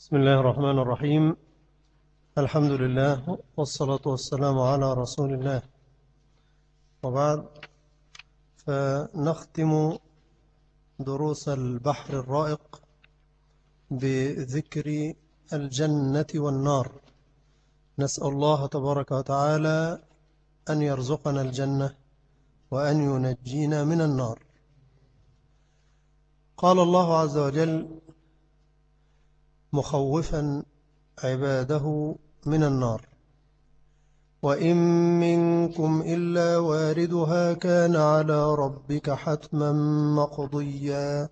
بسم الله الرحمن الرحيم. الحمد لله والصلاة والسلام على رسول الله. وبعد فنختم دروس البحر الرائق بذكر الجنة والنار. نسأل الله تبارك وتعالى أن يرزقنا الجنة وأن ينجينا من النار. قال الله عز وجل مخوفا عباده من النار. وإن منكم إلا واردها كان على ربك حتما مقضيا.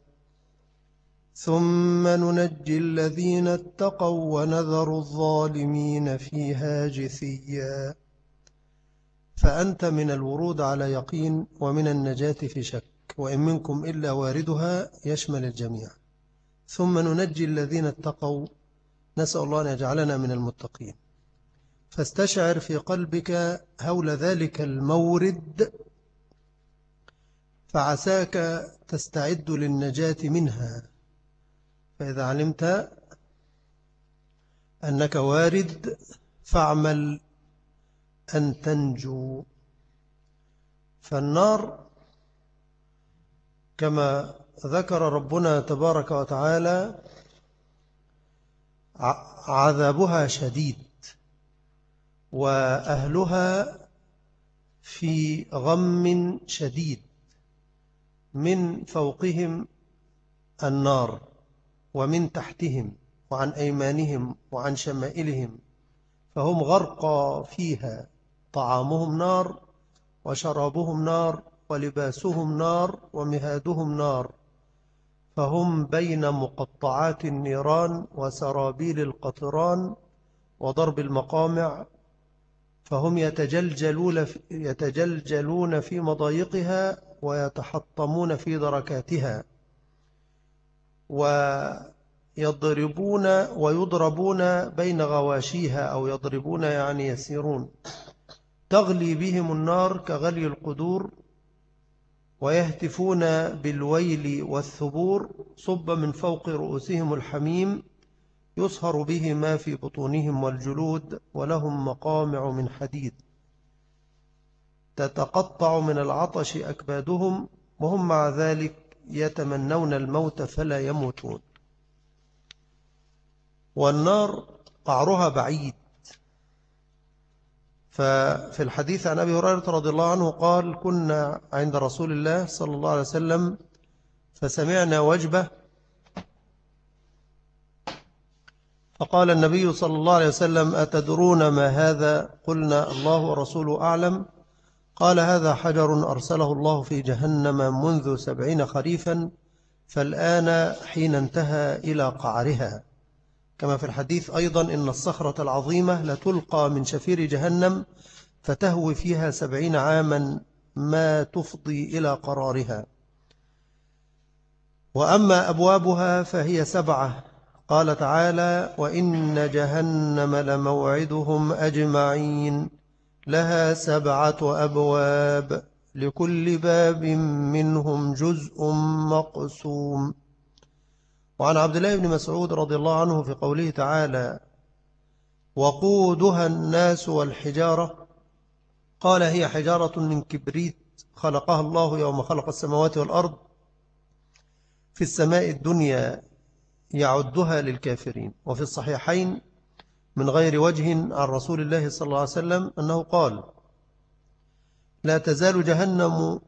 ثم ننجي الذين اتقوا ونذر الظالمين فيها جثيا. فأنت من الورود على يقين ومن النجاة في شك. وإن منكم إلا واردها يشمل الجميع. ثم ننجي الذين اتقوا. نسأل الله أن يجعلنا من المتقين. فاستشعر في قلبك هول ذلك المورد فعساك تستعد للنجاة منها. فإذا علمت أنك وارد فاعمل أن تنجو. فالنار كما ذكر ربنا تبارك وتعالى عذابها شديد وأهلها في غم شديد من فوقهم النار ومن تحتهم وعن أيمانهم وعن شمائلهم فهم غرقى فيها طعامهم نار وشرابهم نار ولباسهم نار ومهادهم نار. فهم بين مقطعات النيران وسرابيل القطران وضرب المقامع فهم يتجلجلون في, يتجلجلون في مضايقها ويتحطمون في دركاتها ويضربون ويضربون بين غواشيها أو يضربون يعني يسيرون. تغلي بهم النار كغلي القدور ويهتفون بالويل والثبور صب من فوق رؤوسهم الحميم يصهر به ما في بطونهم والجلود ولهم مقامع من حديد. تتقطع من العطش أكبادهم وهم مع ذلك يتمنون الموت فلا يموتون. والنار قعرها بعيد ففي الحديث عن أبي هريرة رضي الله عنه قال كنا عند رسول الله صلى الله عليه وسلم فسمعنا وجبة فقال النبي صلى الله عليه وسلم أتدرون ما هذا؟ قلنا الله ورسوله أعلم. قال هذا حجر أرسله الله في جهنم منذ سبعين خريفا فالآن حين انتهى إلى قعرها. كما في الحديث أيضا إن الصخرة العظيمة لتلقى من شفير جهنم فتهوي فيها سبعين عاما ما تفضي إلى قرارها. وأما أبوابها فهي سبعة. قال تعالى وإن جهنم لموعدهم أجمعين. لها سبعة أبواب. لكل باب منهم جزء مقسوم. وعن عبد الله بن مسعود رضي الله عنه في قوله تعالى وقودها الناس والحجارة قال هي حجارة من كبريت خلقها الله يوم خلق السماوات والأرض في السماء الدنيا يعدها للكافرين وفي الصحيحين من غير وجه عن رسول الله صلى الله عليه وسلم أنه قال لا تزال جهنم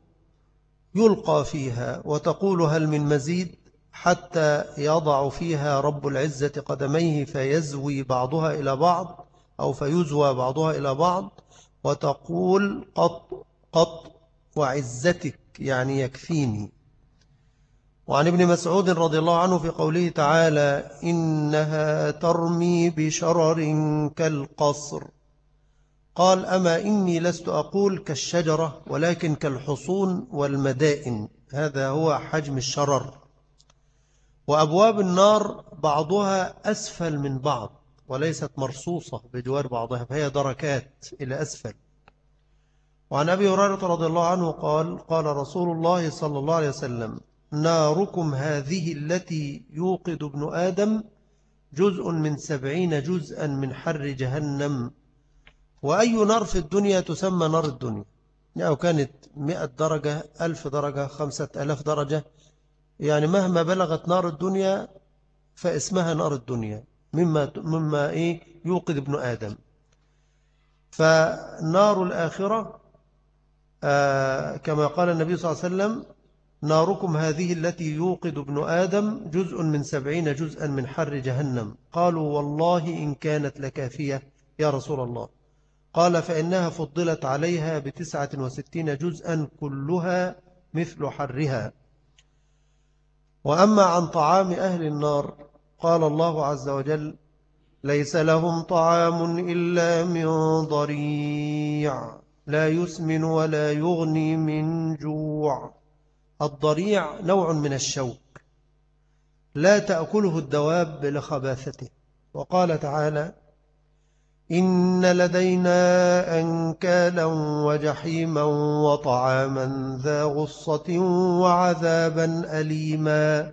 يلقى فيها وتقول هل من مزيد حتى يضع فيها رب العزة قدميه فيزوي بعضها إلى بعض أو فيزوى بعضها إلى بعض وتقول قط قط وعزتك يعني يكفيني. وعن ابن مسعود رضي الله عنه في قوله تعالى إنها ترمي بشرر كالقصر. قال أما إني لست أقول كالشجرة ولكن كالحصون والمدائن. هذا هو حجم الشرر. وأبواب النار بعضها أسفل من بعض وليست مرصوصة بجوار بعضها فهي دركات إلى أسفل. وعن أبي هريرة رضي الله عنه قال قال رسول الله صلى الله عليه وسلم ناركم هذه التي يوقد ابن آدم جزء من سبعين جزءا من حر جهنم. وأي نار في الدنيا تسمى نار الدنيا؟ يعني كانت مئة درجة ألف درجة خمسة ألاف درجة يعني مهما بلغت نار الدنيا فاسمها نار الدنيا مما, مما إيه؟ يوقد ابن آدم. فنار الآخرة آه كما قال النبي صلى الله عليه وسلم ناركم هذه التي يوقد ابن آدم جزء من سبعين جزءا من حر جهنم. قالوا والله إن كانت لكافية يا رسول الله. قال فإنها فضلت عليها بتسعة وستين جزءا كلها مثل حرها. وأما عن طعام أهل النار قال الله عز وجل ليس لهم طعام إلا من ضريع لا يسمن ولا يغني من جوع. الضريع نوع من الشوك لا تأكله الدواب لخباثته. وقال تعالى إن لدينا أنكالا وجحيما وطعاما ذا غصة وعذابا أليما.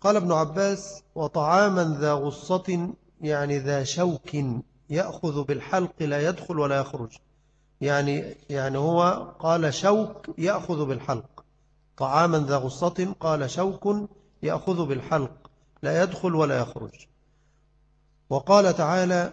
قال ابن عباس وطعاما ذا غصة يعني ذا شوك يأخذ بالحلق لا يدخل ولا يخرج. يعني يعني هو قال شوك يأخذ بالحلق. طعاما ذا غصة قال شوك يأخذ بالحلق لا يدخل ولا يخرج. وقال تعالى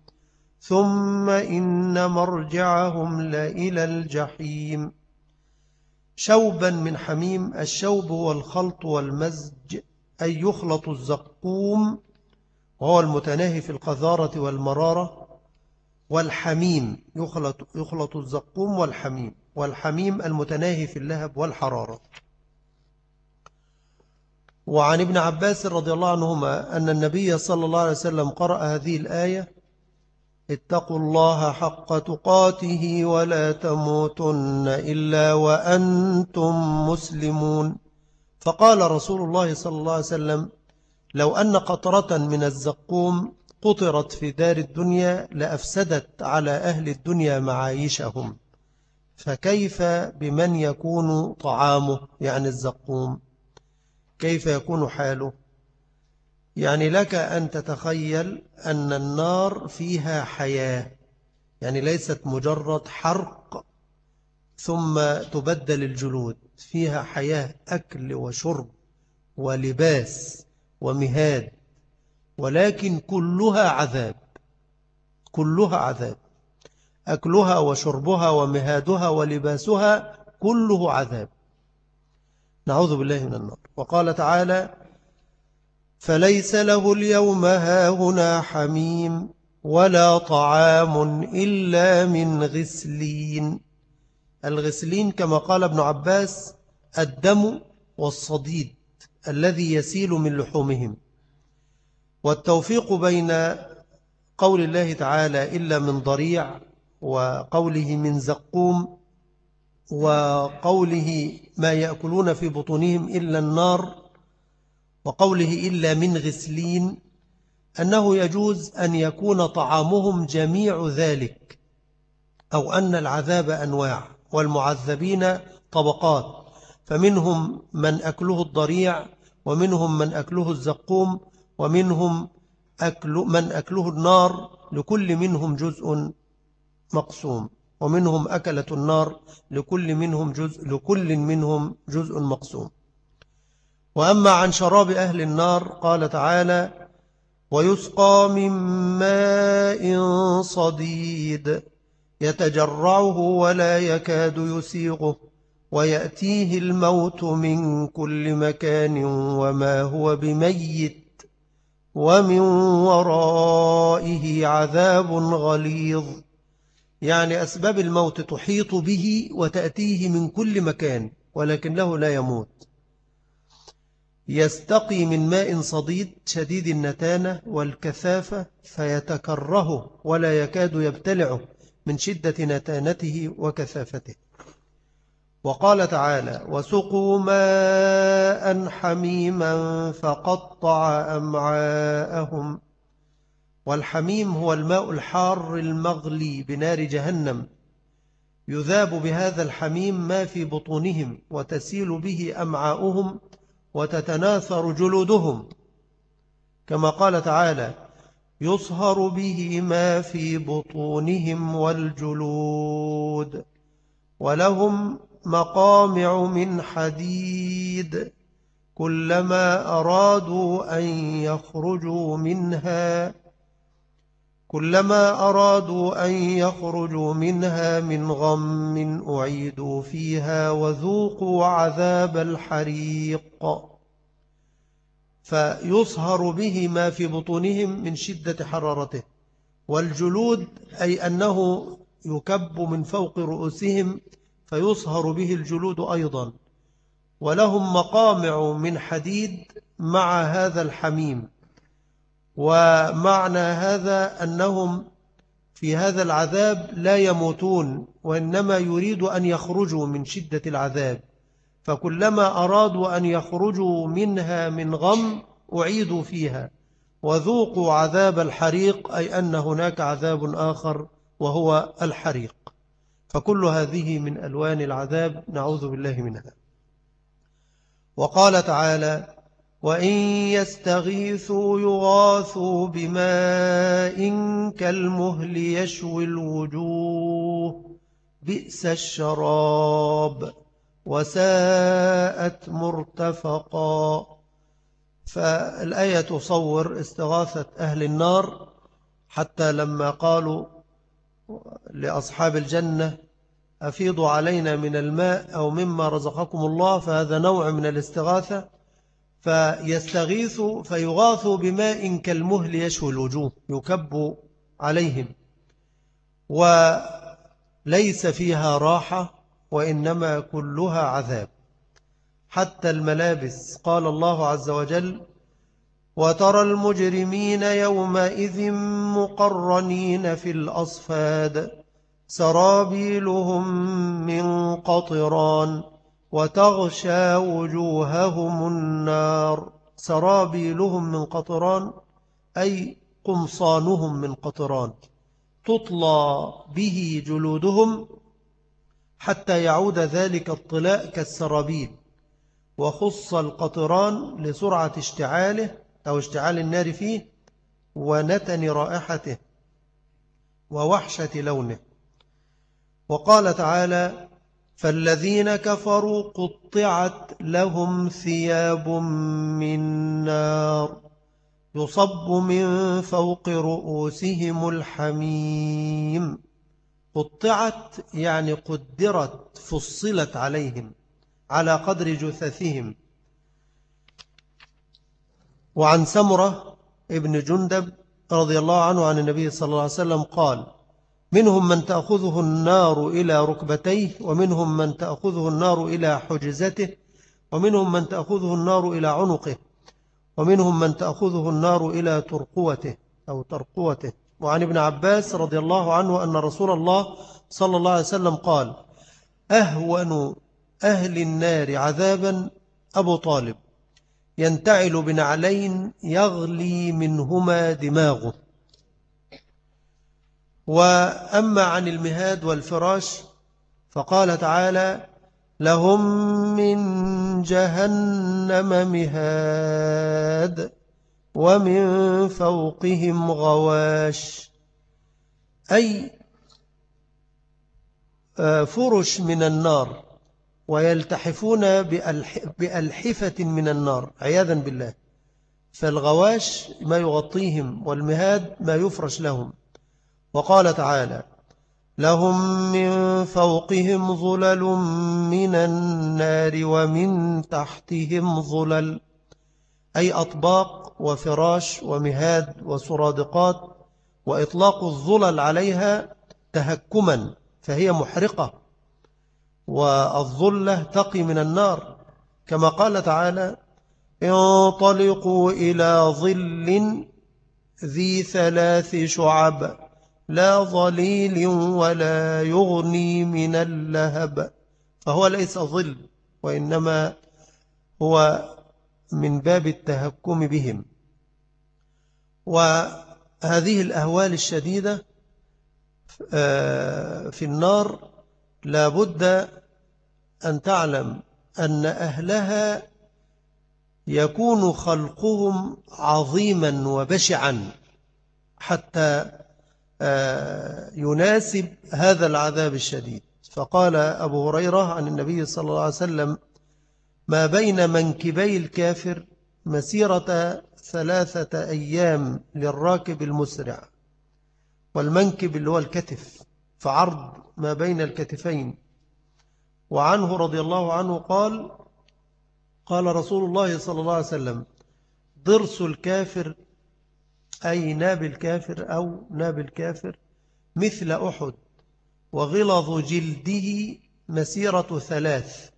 ثم إن مرجعهم لإلى الجحيم. شوبا من حميم الشوب هو الخلط والمزج أي يخلط الزقوم وهو المتناهي في القذارة والمرارة. والحميم يخلط, يخلط الزقوم والحميم. والحميم المتناهي في اللهب والحرارة. وعن ابن عباس رضي الله عنهما أن النبي صلى الله عليه وسلم قرأ هذه الآية اتقوا الله حق تقاته ولا تموتن إلا وأنتم مسلمون. فقال رسول الله صلى الله عليه وسلم لو أن قطرة من الزقوم قطرت في دار الدنيا لأفسدت على أهل الدنيا معايشهم. فكيف بمن يكون طعامه يعني الزقوم؟ كيف يكون حاله؟ يعني لك أن تتخيل أن النار فيها حياة. يعني ليست مجرد حرق ثم تبدل الجلود. فيها حياة أكل وشرب ولباس ومهاد ولكن كلها عذاب كلها عذاب. أكلها وشربها ومهادها ولباسها كله عذاب. نعوذ بالله من النار. وقال تعالى فليس له اليوم هاهنا حميم ولا طعام إلا من غسلين. الغسلين كما قال ابن عباس الدم والصديد الذي يسيل من لحومهم. والتوفيق بين قول الله تعالى إلا من ضريع وقوله من زقوم وقوله ما يأكلون في بطونهم إلا النار وقوله إلا من غسلين أنه يجوز أن يكون طعامهم جميع ذلك أو أن العذاب أنواع والمعذبين طبقات فمنهم من أكله الضريع ومنهم من أكله الزقوم ومنهم أكل من أكله النار لكل منهم جزء مقسوم ومنهم أكلة النار لكل منهم جزء لكل منهم جزء مقسوم. وأما عن شراب أهل النار قال تعالى ويسقى من ماء صديد يتجرعه ولا يكاد يسيغه ويأتيه الموت من كل مكان وما هو بميت ومن ورائه عذاب غليظ. يعني أسباب الموت تحيط به وتأتيه من كل مكان ولكن له لا يموت. يستقي من ماء صديد شديد النتانة والكثافة فيتكره ولا يكاد يبتلعه من شدة نتانته وكثافته. وقال تعالى وسقوا ماء حميما فقطع أمعاءهم والحميم هو الماء الحار المغلي بنار جهنم. يذاب بهذا الحميم ما في بطونهم وتسيل به أمعاؤهم وتتناثر جلودهم. كما قال تعالى يصهر به ما في بطونهم والجلود ولهم مقامع من حديد كلما أرادوا أن يخرجوا منها كلما أرادوا أن يخرجوا منها من غم أعيدوا فيها وذوقوا عذاب الحريق. فيصهر به ما في بطونهم من شدة حرارته والجلود أي أنه يكب من فوق رؤوسهم فيصهر به الجلود أيضا. ولهم مقامع من حديد مع هذا الحميم. ومعنى هذا أنهم في هذا العذاب لا يموتون وإنما يريد أن يخرجوا من شدة العذاب. فكلما أرادوا أن يخرجوا منها من غم أعيدوا فيها. وذوقوا عذاب الحريق أي أن هناك عذاب آخر وهو الحريق. فكل هذه من ألوان العذاب نعوذ بالله منها. وقال تعالى وإن يستغيثوا يغاثوا بماء كالمهل يشوي الوجوه بئس الشراب وساءت مرتفقا فالآية تصور استغاثة أهل النار حتى لما قالوا لأصحاب الجنة أفيضوا علينا من الماء أو مما رزقكم الله فهذا نوع من الاستغاثة فيستغيث فيغاث بماء كالمهل يشوي الوجوه يكب عليهم. وليس فيها راحة وإنما كلها عذاب. حتى الملابس. قال الله عز وجل وترى المجرمين يومئذ مقرنين في الأصفاد سرابيلهم من قطران. وتغشى وجوههم النار. سرابيلهم من قطران أي قمصانهم من قطران. تطلى به جلودهم حتى يعود ذلك الطلاء كالسرابيل. وخص القطران لسرعة اشتعاله أو اشتعال النار فيه ونتن رائحته ووحشة لونه. وقال تعالى فالذين كفروا قطعت لهم ثياب من نار يصب من فوق رؤوسهم الحميم. قطعت يعني قدرت فصلت عليهم على قدر جثثهم. وعن سمرة ابن جندب رضي الله عنه عن النبي صلى الله عليه وسلم قال منهم من تأخذه النار إلى ركبتيه ومنهم من تأخذه النار إلى حجزته ومنهم من تأخذه النار إلى عنقه ومنهم من تأخذه النار إلى ترقوته أو ترقوته. وعن ابن عباس رضي الله عنه أن رسول الله صلى الله عليه وسلم قال أهون أهل النار عذابا أبو طالب ينتعل بنعلين يغلي منهما دماغه. وأما عن المهاد والفراش فقال تعالى لهم من جهنم مهاد ومن فوقهم غواش. أي آه، فرش من النار ويلتحفون بألحفة من النار عياذا بالله. فالغواش ما يغطيهم والمهاد ما يفرش لهم. وقال تعالى لهم من فوقهم ظلل من النار ومن تحتهم ظلل أي أطباق وفراش ومهاد وسرادقات وإطلاق الظلل عليها تهكما فهي محرقة والظلة تقي من النار. كما قال تعالى انطلقوا إلى ظل ذي ثلاث شعب. لا ظليل ولا يغني من اللهب. فهو ليس ظل وإنما هو من باب التهكم بهم. وهذه الأهوال الشديدة آه، في النار لابد أن تعلم أن أهلها يكون خلقهم عظيما وبشعا حتى يناسب هذا العذاب الشديد. فقال أبو هريرة عن النبي صلى الله عليه وسلم ما بين منكبي الكافر مسيرة ثلاثة أيام للراكب المسرع والمنكب اللي هو الكتف فعرض ما بين الكتفين. وعنه رضي الله عنه قال قال رسول الله صلى الله عليه وسلم ضرس الكافر أي ناب الكافر أو ناب الكافر مثل أحد وغلظ جلده مسيرة ثلاث.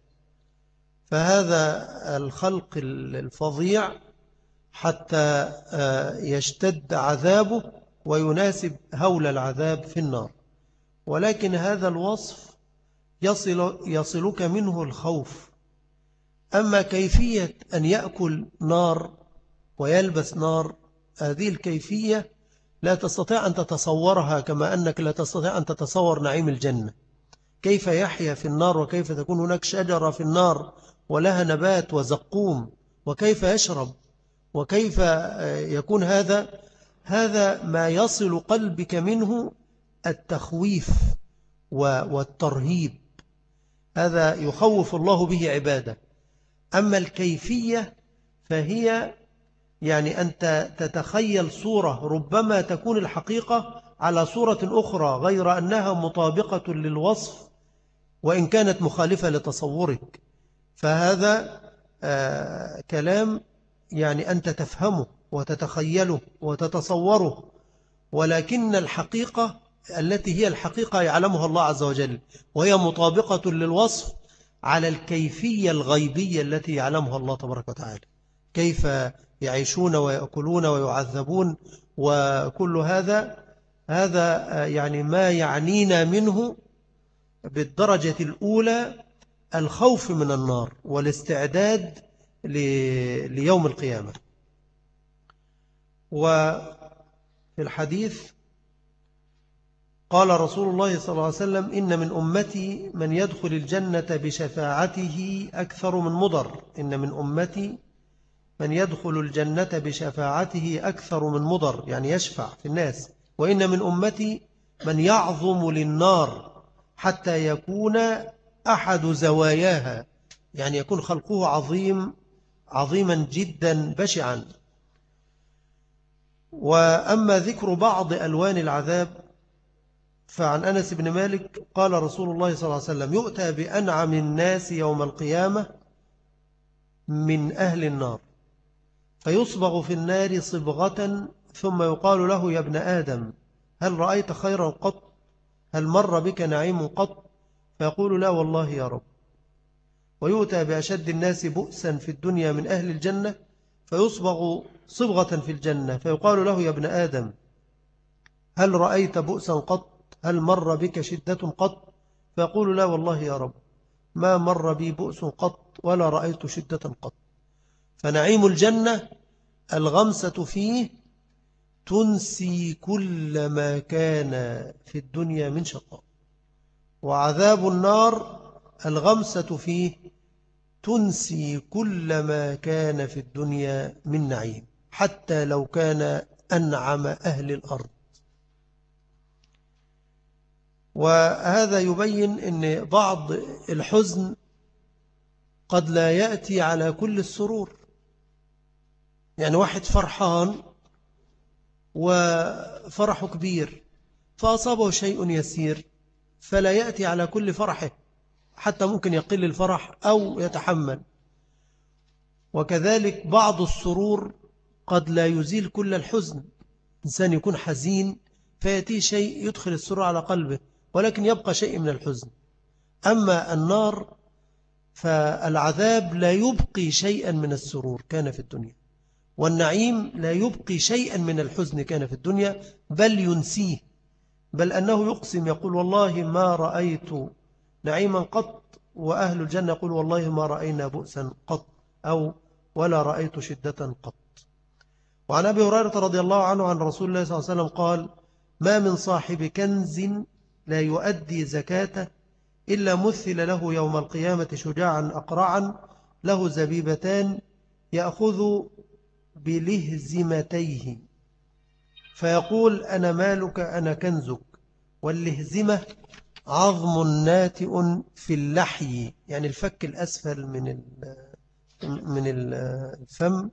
فهذا الخلق الفظيع حتى آه، يشتد عذابه ويناسب هول العذاب في النار. ولكن هذا الوصف يصل يصلك منه الخوف. أما كيفية أن يأكل نار ويلبس نار هذه الكيفية لا تستطيع أن تتصورها كما أنك لا تستطيع أن تتصور نعيم الجنة. كيف يحيا في النار وكيف تكون هناك شجرة في النار ولها نبات وزقوم وكيف يشرب وكيف يكون هذا؟ هذا ما يصل قلبك منه التخويف والترهيب. هذا يخوف الله به عباده. أما الكيفية فهي يعني أنت تتخيل صورة ربما تكون الحقيقة على صورة أخرى غير أنها مطابقة للوصف وإن كانت مخالفة لتصورك. فهذا آه كلام يعني أنت تفهمه وتتخيله وتتصوره ولكن الحقيقة التي هي الحقيقة يعلمها الله عز وجل وهي مطابقة للوصف على الكيفية الغيبية التي يعلمها الله تبارك وتعالى. كيف يعيشون ويأكلون ويعذبون وكل هذا هذا يعني ما يعنينا منه بالدرجة الأولى الخوف من النار والاستعداد ليوم القيامة. وفي الحديث قال رسول الله صلى الله عليه وسلم إن من أمتي من يدخل الجنة بشفاعته أكثر من مضر. إن من أمتي من يدخل الجنة بشفاعته أكثر من مضر يعني يشفع في الناس. وإن من أمتي من يعظم للنار حتى يكون أحد زواياها يعني يكون خلقه عظيم عظيما جدا بشعا. وأما ذكر بعض ألوان العذاب فعن أنس بن مالك قال رسول الله صلى الله عليه وسلم يؤتى بأنعم الناس يوم القيامة من أهل النار. فيصبغ في النار صبغة ثم يقال له يا ابن آدم هل رأيت خيرا قط هل مر بك نعيم قط فيقول لا والله يا رب. ويؤتى بأشد الناس بؤسا في الدنيا من أهل الجنة فيصبغ صبغة في الجنة فيقال له يا ابن آدم هل رأيت بؤسا قط؟ هل مر بك شدة قط؟ فيقول لا والله يا رب ما مر بي بؤس قط ولا رأيت شدة قط. فنعيم الجنة الغمسة فيه تنسي كل ما كان في الدنيا من شقاء. وعذاب النار الغمسة فيه تنسي كل ما كان في الدنيا من نعيم حتى لو كان أنعم أهل الأرض. وهذا يبين أن بعض الحزن قد لا يأتي على كل السرور. يعني واحد فرحان وفرحه كبير فأصابه شيء يسير فلا يأتي على كل فرحه حتى ممكن يقل الفرح أو يتحمل. وكذلك بعض السرور قد لا يزيل كل الحزن إنسان يكون حزين فيأتي شيء يدخل السرور على قلبه ولكن يبقى شيء من الحزن. أما النار فالعذاب لا يبقي شيئا من السرور كان في الدنيا. والنعيم لا يبقي شيئا من الحزن كان في الدنيا بل ينسيه بل أنه يقسم يقول والله ما رأيت نعيما قط وأهل الجنة يقول والله ما رأينا بؤسا قط أو ولا رأيت شدة قط. وعن أبي هريرة رضي الله عنه عن رسول الله صلى الله عليه وسلم قال ما من صاحب كنز لا يؤدي زكاته إلا مثل له يوم القيامة شجاعا أقرعا له زبيبتان يأخذ بلهزمتيه. فيقول أنا مالك أنا كنزك. واللهزمة عظم ناتئ في اللحي يعني الفك الأسفل من من الفم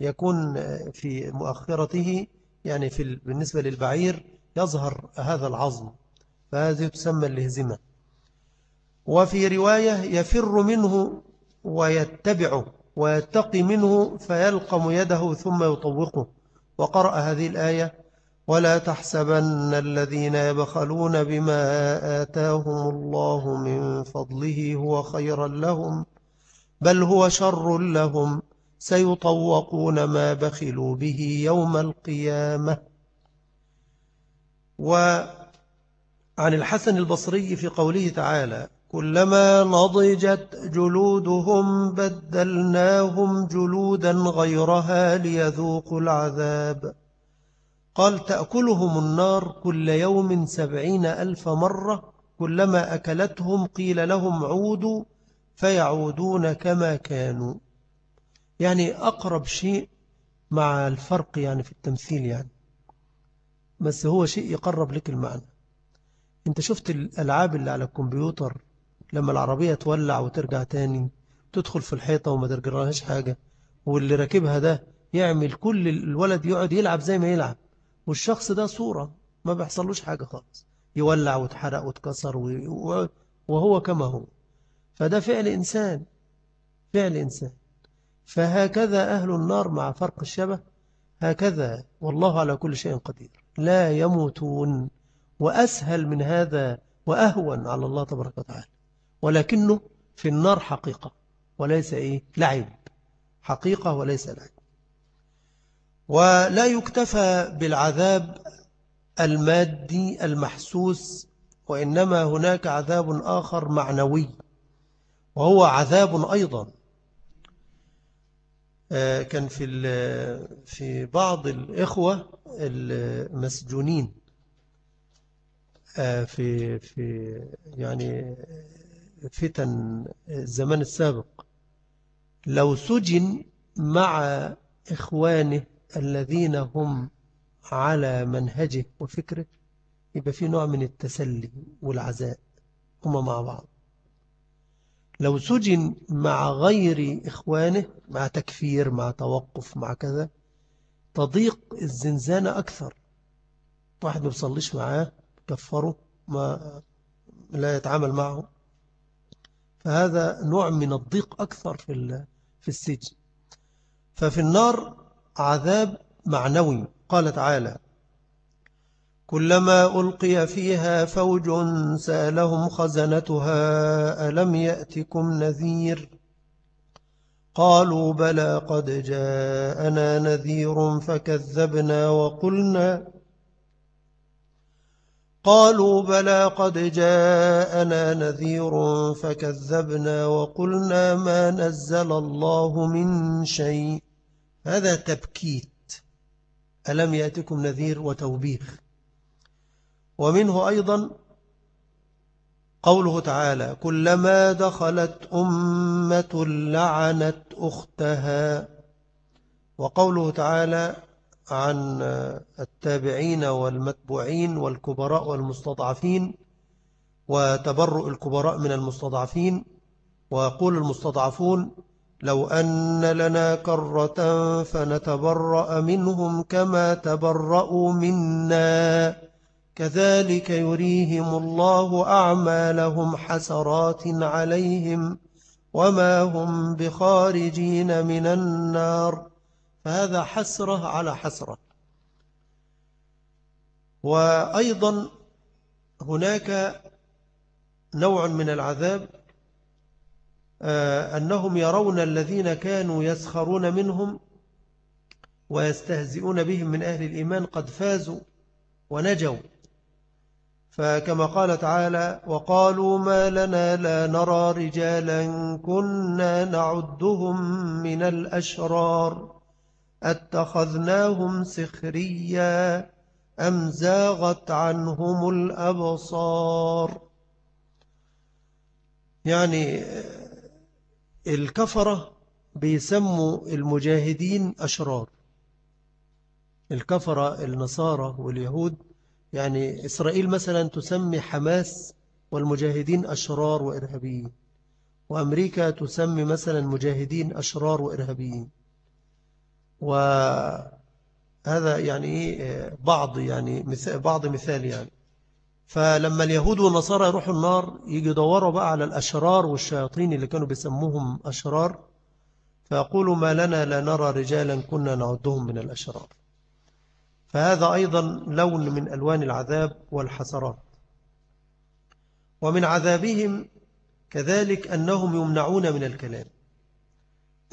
يكون في مؤخرته يعني في بالنسبة للبعير يظهر هذا العظم. فهذه تسمى اللهزمة. وفي رواية يفر منه ويتبعه. ويتقي منه فيلقم يده ثم يطوقه. وقرأ هذه الآية ولا تحسبن الذين يبخلون بما آتاهم الله من فضله هو خيرا لهم بل هو شر لهم سيطوقون ما بخلوا به يوم القيامة. وعن الحسن البصري في قوله تعالى كلما نضجت جلودهم بدلناهم جلودا غيرها ليذوقوا العذاب. قال تأكلهم النار كل يوم سبعين ألف مرة كلما أكلتهم قيل لهم عودوا فيعودون كما كانوا. يعني أقرب شيء مع الفرق يعني في التمثيل يعني. بس هو شيء يقرب لك المعنى. انت شفت الألعاب اللي على الكمبيوتر لما العربية تولع وترجع تاني تدخل في الحيطة وما ترجعلهاش حاجة. واللي راكبها ده يعمل كل الولد يقعد يلعب زي ما يلعب. والشخص ده صورة ما بيحصلوش حاجة خالص. يولع وتحرق وتكسر وهو كما هو. فده فعل إنسان فعل إنسان. فهكذا أهل النار مع فرق الشبه هكذا والله على كل شيء قدير. لا يموتون وأسهل من هذا وأهون على الله تبارك وتعالى. ولكنه في النار حقيقة وليس إيه؟ لعب. حقيقة وليس لعب. ولا يكتفى بالعذاب المادي المحسوس وإنما هناك عذاب آخر معنوي وهو عذاب أيضا. آه، كان في في بعض الإخوة المسجونين آه، في في يعني فتن الزمان السابق. لو سجن مع إخوانه الذين هم على منهجه وفكره يبقى في نوع من التسلي والعزاء هما مع بعض. لو سجن مع غير إخوانه مع تكفير مع توقف مع كذا تضيق الزنزانة أكثر. واحد ما بيصليش معاه كفره ما لا يتعامل معه. فهذا نوع من الضيق أكثر في في السجن. ففي النار عذاب معنوي. قال تعالى كلما ألقي فيها فوج سألهم خزنتها ألم يأتكم نذير؟ قالوا بلى قد جاءنا نذير فكذبنا وقلنا قالوا بلى قد جاءنا نذير فكذبنا وقلنا ما نزل الله من شيء. هذا تبكيت. ألم يأتكم نذير وتوبيخ؟ ومنه أيضا قوله تعالى كلما دخلت أمة لعنت أختها وقوله تعالى عن التابعين والمتبوعين والكبراء والمستضعفين وتبرؤ الكبراء من المستضعفين. ويقول المستضعفون لو أن لنا كرة فنتبرأ منهم كما تبرأوا منا. كذلك يريهم الله أعمالهم حسرات عليهم وما هم بخارجين من النار. فهذا حسرة على حسرة. وأيضا هناك نوع من العذاب آه، أنهم يرون الذين كانوا يسخرون منهم ويستهزئون بهم من أهل الإيمان قد فازوا ونجوا. فكما قال تعالى وقالوا ما لنا لا نرى رجالا كنا نعدهم من الأشرار. أتخذناهم سخريا أم زاغت عنهم الأبصار؟ يعني الكفرة بيسموا المجاهدين أشرار. الكفرة النصارى واليهود. يعني إسرائيل مثلا تسمي حماس والمجاهدين أشرار وإرهابيين وأمريكا تسمي مثلا مجاهدين أشرار وإرهابيين. وهذا يعني بعض يعني بعض مثال يعني. فلما اليهود والنصارى يروحوا النار يجي يدوروا بقى على الأشرار والشياطين اللي كانوا بيسموهم أشرار فيقولوا ما لنا لا نرى رجالا كنا نعدهم من الأشرار. فهذا أيضا لون من ألوان العذاب والحسرات. ومن عذابهم كذلك أنهم يمنعون من الكلام.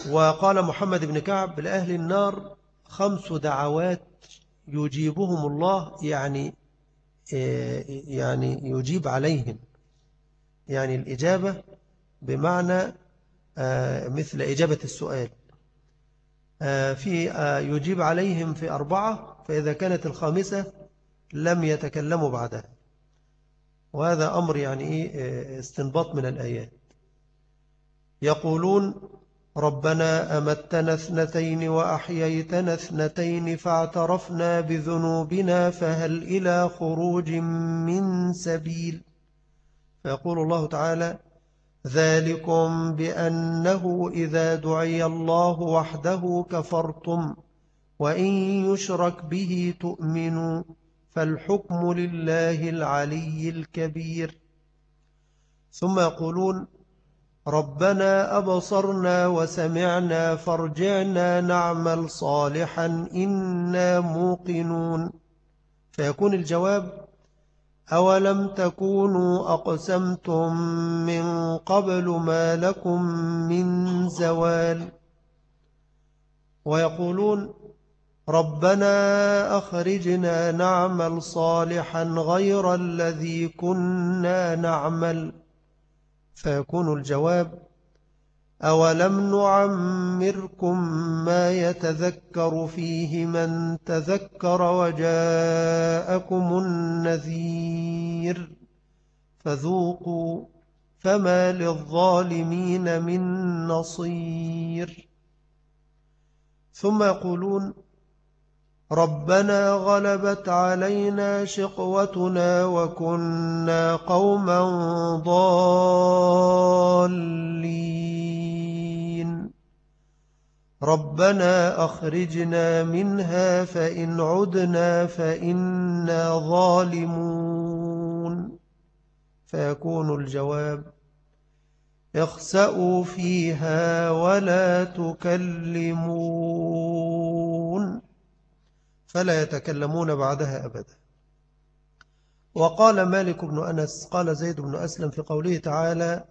وقال محمد بن كعب لأهل النار خمس دعوات يجيبهم الله يعني يعني يجيب عليهم. يعني الإجابة بمعنى آه، مثل إجابة السؤال. آه، في آه، يجيب عليهم في أربعة فإذا كانت الخامسة لم يتكلموا بعدها. وهذا أمر يعني إيه استنباط من الآيات. يقولون ربنا أمتنا اثنتين وأحييتنا اثنتين فاعترفنا بذنوبنا فهل إلى خروج من سبيل؟ فيقول الله تعالى ذلكم بأنه إذا دعي الله وحده كفرتم وإن يشرك به تؤمنوا فالحكم لله العلي الكبير. ثم يقولون ربنا أبصرنا وسمعنا فارجعنا نعمل صالحا إنا موقنون. فيكون الجواب أولم تكونوا أقسمتم من قبل ما لكم من زوال؟ ويقولون ربنا أخرجنا نعمل صالحا غير الذي كنا نعمل. فيكون الجواب أولم نعمركم ما يتذكر فيه من تذكر وجاءكم النذير فذوقوا فما للظالمين من نصير ثم يقولون ربنا غلبت علينا شقوتنا وكنا قوما ضالين. ربنا أخرجنا منها فإن عدنا فإنا ظالمون. فيكون الجواب اخسأوا فيها ولا تكلمون. فلا يتكلمون بعدها أبدا. وقال مالك بن أنس قال زيد بن أسلم في قوله تعالى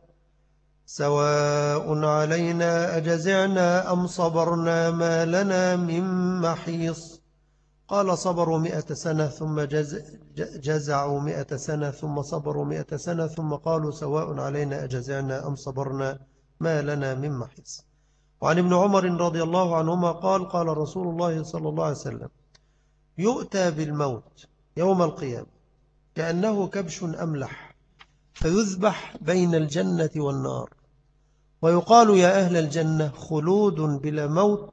سواء علينا أجزعنا أم صبرنا ما لنا من محيص. قال صبروا مئة سنة ثم جز جزعوا مئة سنة ثم صبروا مئة سنة ثم قالوا سواء علينا أجزعنا أم صبرنا ما لنا من محيص. وعن ابن عمر رضي الله عنهما قال قال رسول الله صلى الله عليه وسلم يؤتى بالموت يوم القيامة كأنه كبش أملح فيذبح بين الجنة والنار. ويقال يا أهل الجنة خلود بلا موت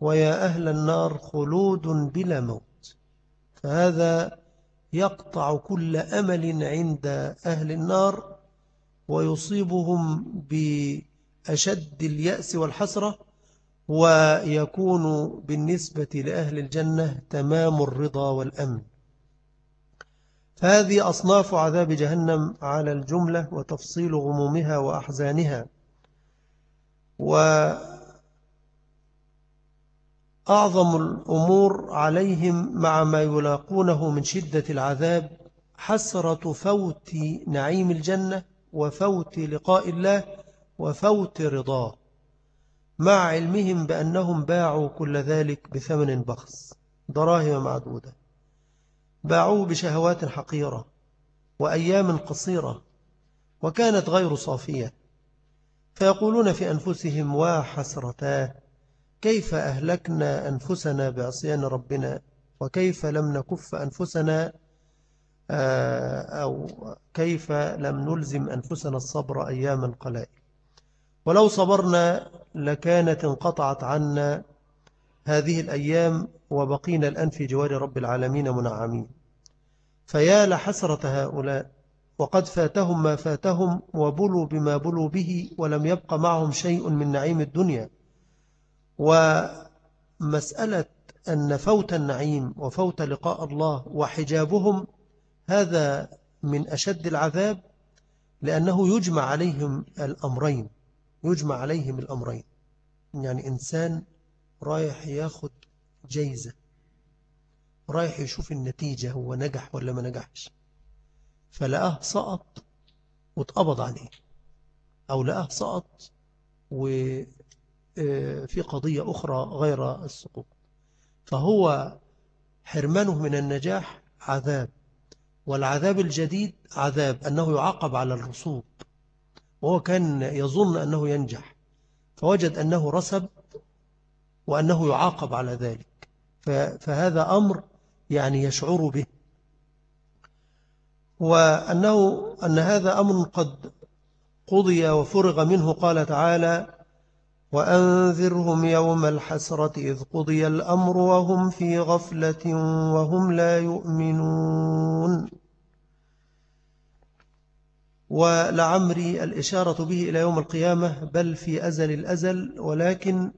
ويا أهل النار خلود بلا موت. فهذا يقطع كل أمل عند أهل النار ويصيبهم بأشد اليأس والحسرة ويكون بالنسبة لأهل الجنة تمام الرضا والأمن. فهذه أصناف عذاب جهنم على الجملة وتفصيل غمومها وأحزانها. وأعظم الأمور عليهم مع ما يلاقونه من شدة العذاب حسرة فوت نعيم الجنة وفوت لقاء الله وفوت رضاه. مع علمهم بأنهم باعوا كل ذلك بثمن بخس دراهم معدودة باعوه بشهوات حقيرة وأيام قصيرة وكانت غير صافية. فيقولون في أنفسهم وحسرتاه كيف أهلكنا أنفسنا بعصيان ربنا؟ وكيف لم نكف أنفسنا آه، أو كيف لم نلزم أنفسنا الصبر أياما قلائل؟ ولو صبرنا لكانت انقطعت عنا هذه الأيام وبقينا الآن في جوار رب العالمين منعمين. فيا لحسرة هؤلاء وقد فاتهم ما فاتهم وبلوا بما بلوا به ولم يبق معهم شيء من نعيم الدنيا. ومسألة أن فوت النعيم وفوت لقاء الله وحجابهم هذا من أشد العذاب لأنه يجمع عليهم الأمرين. يجمع عليهم الأمرين. يعني إنسان رايح ياخد جايزة رايح يشوف النتيجة هو نجح ولا ما نجحش. فلقاه سقط واتقبض عليه أو لقاه سقط وفي آه، قضية أخرى غير السقوط. فهو حرمانه من النجاح عذاب والعذاب الجديد عذاب أنه يعاقب على الرسوب. وهو كان يظن أنه ينجح فوجد أنه رسب وأنه يعاقب على ذلك. فهذا أمر يعني يشعر به. وأنه أن هذا أمر قد قضي وفرغ منه قال تعالى وأنذرهم يوم الحسرة إذ قضي الأمر وهم في غفلة وهم لا يؤمنون. ولعمري الإشارة به إلى يوم القيامة بل في أزل الأزل ولكن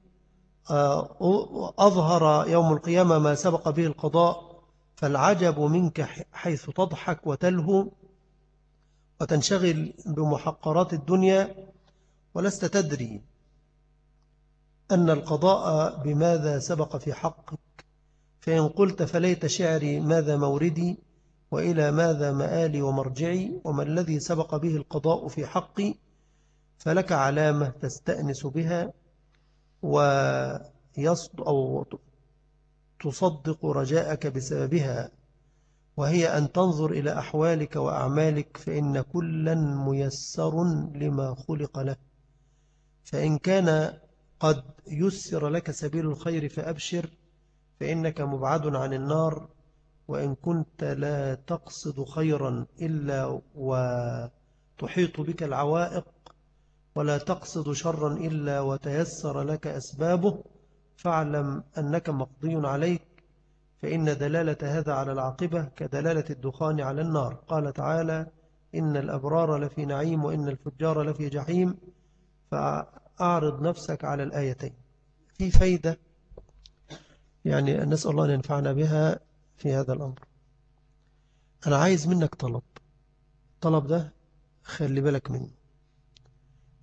آه، أظهر يوم القيامة ما سبق به القضاء فالعجب منك حيث تضحك وتلهو وتنشغل بمحقرات الدنيا ولست تدري أن القضاء بماذا سبق في حقك فإن قلت فليت شعري ماذا موردي وإلى ماذا مآلي ومرجعي وما الذي سبق به القضاء في حقي؟ فلك علامة تستأنس بها ويصد أو تصدق رجاءك بسببها وهي أن تنظر إلى أحوالك وأعمالك فإن كلا ميسر لما خلق له فإن كان قد يسر لك سبيل الخير فأبشر فإنك مبعد عن النار. وإن كنت لا تقصد خيرا إلا وتحيط بك العوائق ولا تقصد شرا إلا وتيسر لك أسبابه فاعلم أنك مقضي عليك فإن دلالة هذا على العاقبة كدلالة الدخان على النار. قال تعالى إن الأبرار لفي نعيم وإن الفجار لفي جحيم. فأعرض نفسك على الآيتين. في فايدة يعني نسأل الله أن ينفعنا بها. في هذا الأمر. أنا عايز منك طلب. طلب ده خلي بالك منه.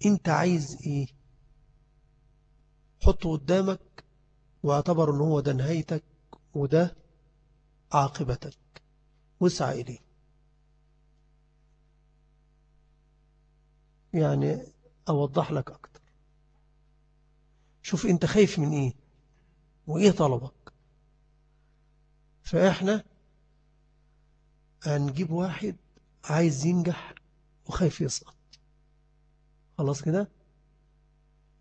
أنت عايز إيه؟ حطه قدامك واعتبر أنه هو ده نهايتك وده عاقبتك. واسعى إليه يعني أوضح لك أكتر. شوف أنت خايف من إيه؟ وإيه طلبك؟ فإحنا هنجيب واحد عايز ينجح وخايف يسقط. خلاص كده؟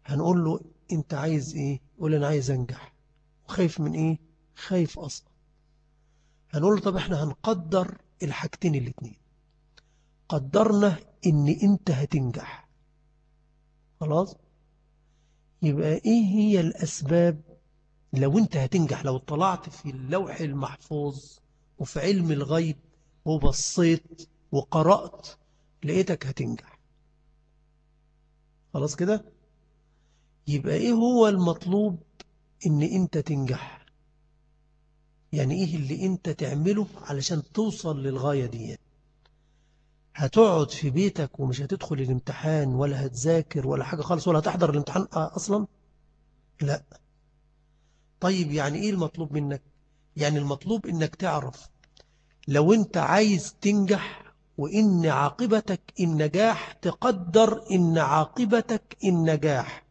هنقول له انت عايز إيه؟ يقول أنا عايز انجح. وخايف من إيه؟ خايف أصلا هنقول له طب إحنا هنقدر الحاجتين الاتنين. قدرنا ان انت هتنجح. خلاص؟ يبقى إيه هي الاسباب لو انت هتنجح لو طلعت في اللوح المحفوظ وفي علم الغيب وبصيت وقرأت لقيتك هتنجح. خلاص كده؟ يبقى إيه هو المطلوب ان انت تنجح؟ يعني إيه اللي انت تعمله علشان توصل للغاية دي؟ هتقعد في بيتك ومش هتدخل الامتحان ولا هتذاكر ولا حاجة خالص ولا هتحضر الامتحان أصلا؟ لا. طيب يعني إيه المطلوب منك؟ يعني المطلوب إنك تعرف لو أنت عايز تنجح وإن عاقبتك النجاح تقدر إن عاقبتك النجاح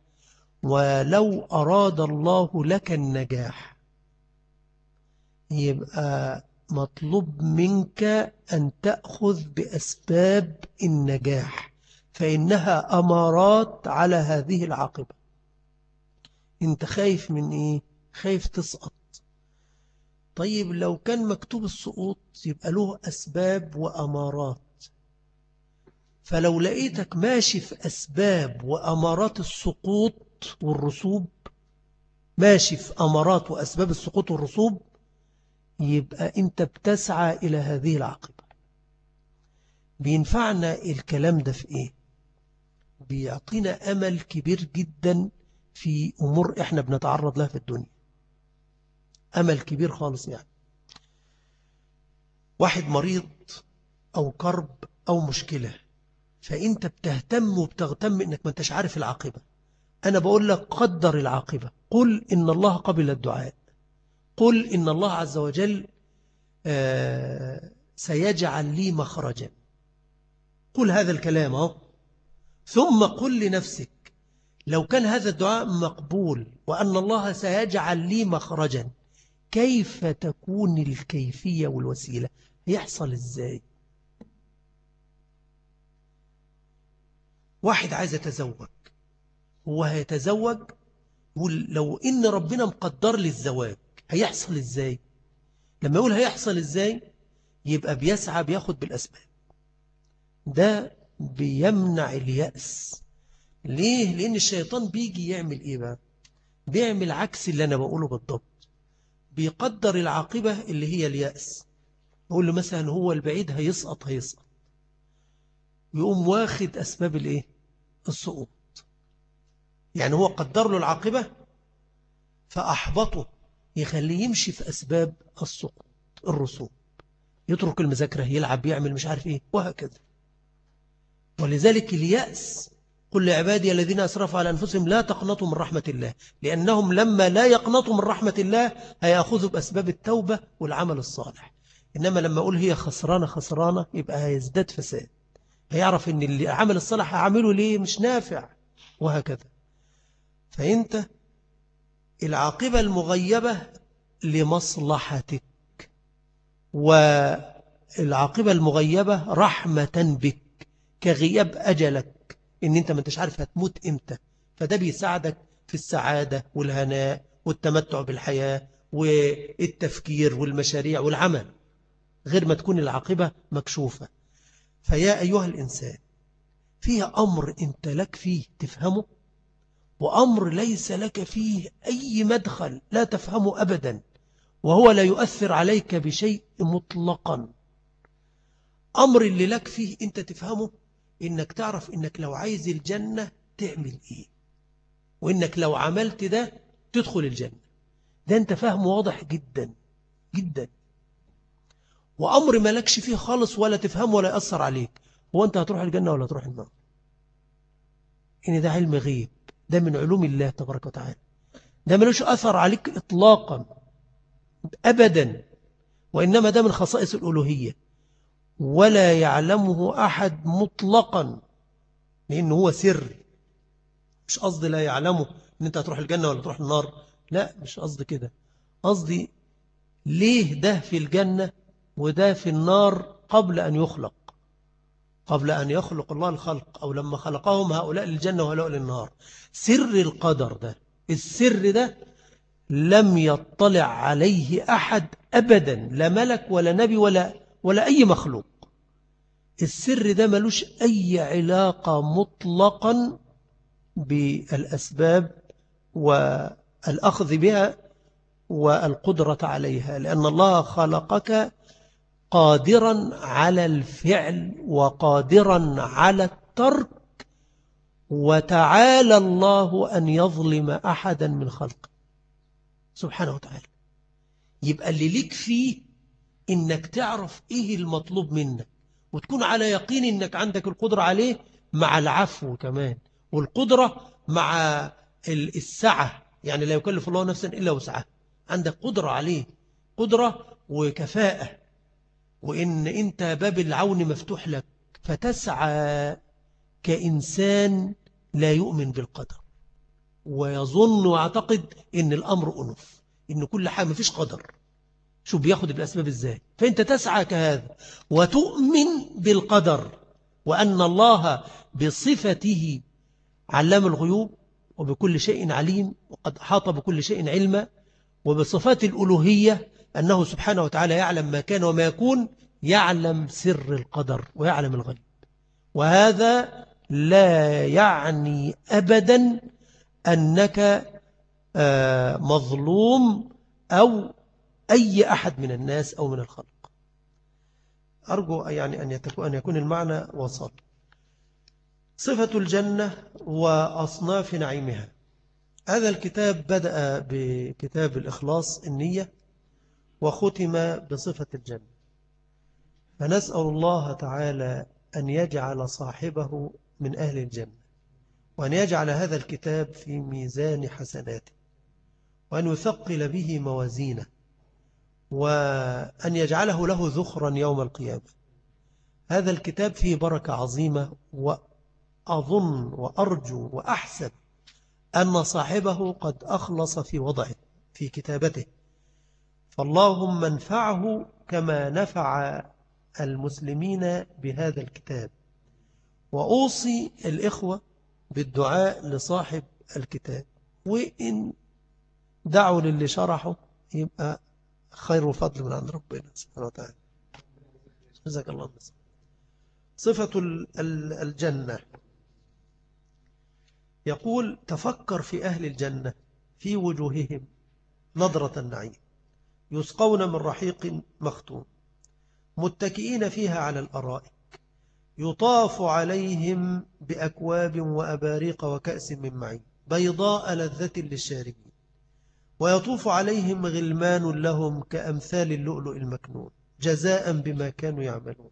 ولو أراد الله لك النجاح يبقى مطلوب منك أن تأخذ بأسباب النجاح فإنها أمارات على هذه العاقبة. أنت خايف من إيه؟ خايف تسقط. طيب لو كان مكتوب السقوط يبقى له أسباب وأمارات. فلو لقيتك ماشي في أسباب وأمارات السقوط والرسوب ماشي في أمارات وأسباب السقوط والرسوب يبقى أنت بتسعى إلى هذه العاقبة بينفعنا الكلام ده في إيه؟ بيعطينا أمل كبير جدا في أمور إحنا بنتعرض لها في الدنيا. أمل كبير خالص يعني. واحد مريض أو كرب أو مشكلة فأنت بتهتم وبتغتم إنك ما أنتش عارف العاقبة. أنا بقول لك قدر العاقبة. قل إن الله قبل الدعاء. قل إن الله عز وجل آه، سيجعل لي مخرجا. قل هذا الكلام أهو. ثم قل لنفسك لو كان هذا الدعاء مقبول وأن الله سيجعل لي مخرجا كيف تكون الكيفية والوسيلة؟ يحصل إزاي؟ واحد عايز يتزوج هو هيتزوج لو إن ربنا مقدر لي الزواج هيحصل إزاي؟ لما يقول هيحصل إزاي يبقى بيسعى بياخد بالأسباب. ده بيمنع اليأس. ليه؟ لأن الشيطان بيجي يعمل إيه بقى؟ بيعمل عكس اللي أنا بقوله بالضبط. بيقدر العاقبة اللي هي اليأس. يقول له مثلا هو البعيد هيسقط هيسقط. يقوم واخد أسباب الإيه؟ السقوط. يعني هو قدر له العاقبة فأحبطه يخليه يمشي في أسباب السقوط الرسوب. يترك المذاكرة يلعب يعمل مش عارف إيه وهكذا. ولذلك اليأس قل لعبادي الذين أسرفوا على أنفسهم لا تقنطوا من رحمة الله لأنهم لما لا يقنطوا من رحمة الله هيأخذوا بأسباب التوبة والعمل الصالح. إنما لما أقول هي خسرانة خسرانة يبقى هيزداد فساد. هيعرف أن العمل الصالح هعمله ليه مش نافع وهكذا. فأنت العاقبة المغيبة لمصلحتك والعاقبة المغيبة رحمة بك كغياب أجلك. إن أنت ما أنتش عارف هتموت إمتى. فده بيساعدك في السعادة والهناء والتمتع بالحياة والتفكير والمشاريع والعمل غير ما تكون العاقبة مكشوفة. فيا أيها الإنسان فيها أمر أنت لك فيه تفهمه وأمر ليس لك فيه أي مدخل لا تفهمه أبدا وهو لا يؤثر عليك بشيء مطلقا. أمر اللي لك فيه أنت تفهمه إنك تعرف إنك لو عايز الجنة تعمل إيه. وإنك لو عملت ده تدخل الجنة. ده أنت فهم واضح جدا جدا. وأمر ما لكش فيه خالص ولا تفهم ولا يأثر عليك. هو أنت هتروح الجنة ولا تروح النار؟ إن ده علم غيب. ده من علوم الله تبارك وتعالى. ده ملوش أثر عليك إطلاقا أبدا. وإنما ده من خصائص الألوهية. ولا يعلمه أحد مطلقا لأنه هو سر. مش قصدي لا يعلمه أن أنت هتروح الجنة ولا تروح النار. لا مش قصدي كده. قصدي ليه ده في الجنة وده في النار قبل أن يخلق؟ قبل أن يخلق الله الخلق أو لما خلقهم هؤلاء للجنة وهؤلاء للنار. سر القدر ده السر ده لم يطلع عليه أحد أبدا لا ملك ولا نبي ولا, ولا أي مخلوق. السر ده ملوش أي علاقة مطلقا بالأسباب والأخذ بها والقدرة عليها لأن الله خلقك قادرا على الفعل وقادرا على الترك وتعالى الله أن يظلم أحدا من خلقه. سبحانه وتعالى. يبقى اللي ليك فيه إنك تعرف إيه المطلوب منك وتكون على يقين إنك عندك القدرة عليه مع العفو كمان والقدرة مع السعة يعني لا يكلف الله نفسا إلا وسعها. عندك قدرة عليه قدرة وكفاءة. وإن أنت باب العون مفتوح لك فتسعى كإنسان لا يؤمن بالقدر. ويظن ويعتقد أن الأمر أنف أن كل حاجة ما فيش قدر. شو بياخد الأسباب إزاي؟ فأنت تسعى كهذا وتؤمن بالقدر وأن الله بصفته علام الغيوب وبكل شيء عليم وقد حاط بكل شيء علما وبصفات الألوهية أنه سبحانه وتعالى يعلم ما كان وما يكون يعلم سر القدر ويعلم الغيب. وهذا لا يعني أبدا أنك آه، مظلوم أو أي أحد من الناس أو من الخلق. أرجو يعني أن يكون المعنى وصل. صفة الجنة وأصناف نعيمها. هذا الكتاب بدأ بكتاب الإخلاص النية وختم بصفة الجنة. فنسأل الله تعالى أن يجعل صاحبه من أهل الجنة وأن يجعل هذا الكتاب في ميزان حسناته وأن يثقل به موازينه. وأن يجعله له ذخرا يوم القيامة. هذا الكتاب فيه بركة عظيمة وأظن وأرجو وأحسب أن صاحبه قد أخلص في وضعه في كتابته. فاللهم انفعه كما نفع المسلمين بهذا الكتاب. وأوصي الإخوة بالدعاء لصاحب الكتاب. وإن دعوا للي شرحه يبقى خير وفضل من عند ربنا سبحانه وتعالى. جزاك الله صفة الجنة. يقول تفكر في أهل الجنة في وجوههم نظرة النعيم. يسقون من رحيق مختوم. متكئين فيها على الأرائك. يطاف عليهم بأكواب وأباريق وكأس من معين. بيضاء لذة للشاربين. ويطوف عليهم غلمان لهم كأمثال اللؤلؤ المكنون جزاء بما كانوا يعملون.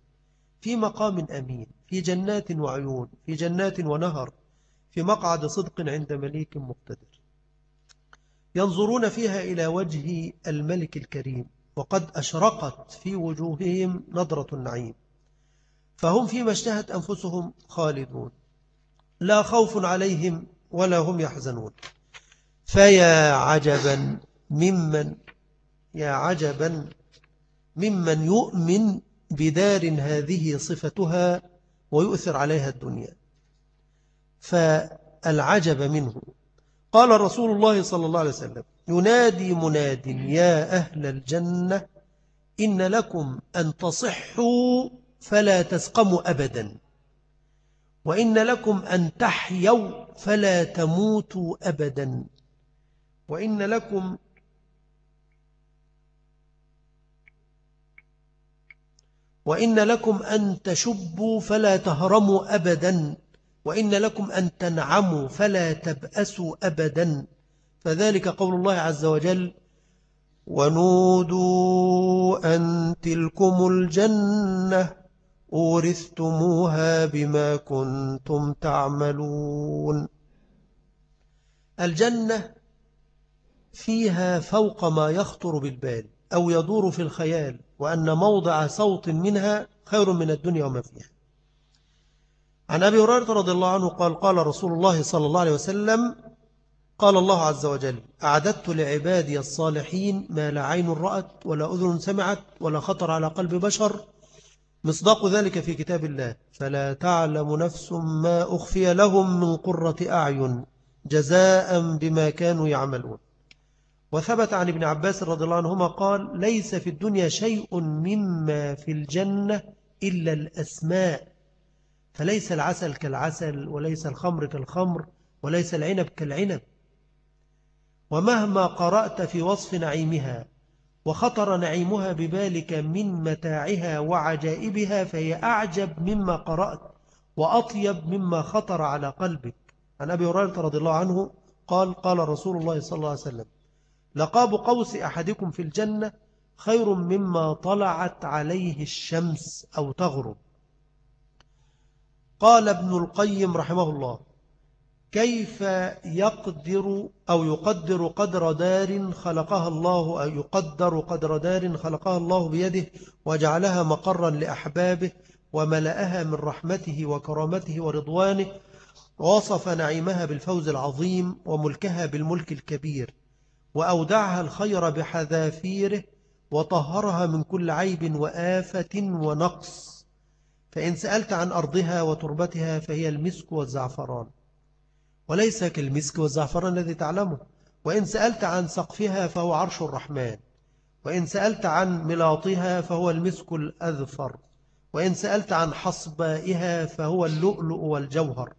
في مقام أمين في جنات وعيون في جنات ونهر في مقعد صدق عند مليك مقتدر. ينظرون فيها إلى وجه الملك الكريم وقد أشرقت في وجوههم نظرة النعيم. فهم فيما اشتهت أنفسهم خالدون. لا خوف عليهم ولا هم يحزنون. فيا عجبا ممن يا عجبا ممن يؤمن بدار هذه صفتها ويؤثر عليها الدنيا. فالعجب منه. قال رسول الله صلى الله عليه وسلم ينادي مناد يا أهل الجنة إن لكم أن تصحوا فلا تسقموا أبدا وإن لكم أن تحيوا فلا تموتوا أبدا. وإن لكم وإن لكم أن تشبوا فلا تهرموا أبدا وإن لكم أن تنعموا فلا تبأسوا أبدا. فذلك قول الله عز وجل ونودوا أن تلكم الجنة أورثتموها بما كنتم تعملون. الجنة فيها فوق ما يخطر بالبال أو يدور في الخيال وأن موضع صوت منها خير من الدنيا وما فيها. عن أبي هريرة رضي الله عنه قال قال رسول الله صلى الله عليه وسلم قال الله عز وجل أعددت لعبادي الصالحين ما لا عين رأت ولا أذن سمعت ولا خطر على قلب بشر. مصداق ذلك في كتاب الله. فلا تعلم نفس ما أخفي لهم من قرة أعين جزاء بما كانوا يعملون. وثبت عن ابن عباس رضي الله عنهما قال ليس في الدنيا شيء مما في الجنة إلا الأسماء فليس العسل كالعسل وليس الخمر كالخمر وليس العنب كالعنب. ومهما قرأت في وصف نعيمها وخطر نعيمها ببالك من متاعها وعجائبها فهي أعجب مما قرأت وأطيب مما خطر على قلبك. عن أبي هريرة رضي الله عنه قال قال رسول الله صلى الله عليه وسلم لقاب قوس أحدكم في الجنة خير مما طلعت عليه الشمس أو تغرب. قال ابن القيم رحمه الله كيف يقدر أو يقدر قدر دار خلقها الله أو يقدر قدر دار خلقها الله بيده وجعلها مقرا لأحبابه وملأها من رحمته وكرامته ورضوانه ووصف نعيمها بالفوز العظيم وملكها بالملك الكبير. وأودعها الخير بحذافيره وطهرها من كل عيب وآفة ونقص. فإن سألت عن أرضها وتربتها فهي المسك والزعفران. وليس كالمسك والزعفران الذي تعلمه. وإن سألت عن سقفها فهو عرش الرحمن. وإن سألت عن ملاطها فهو المسك الأذفر. وإن سألت عن حصبائها فهو اللؤلؤ والجوهر.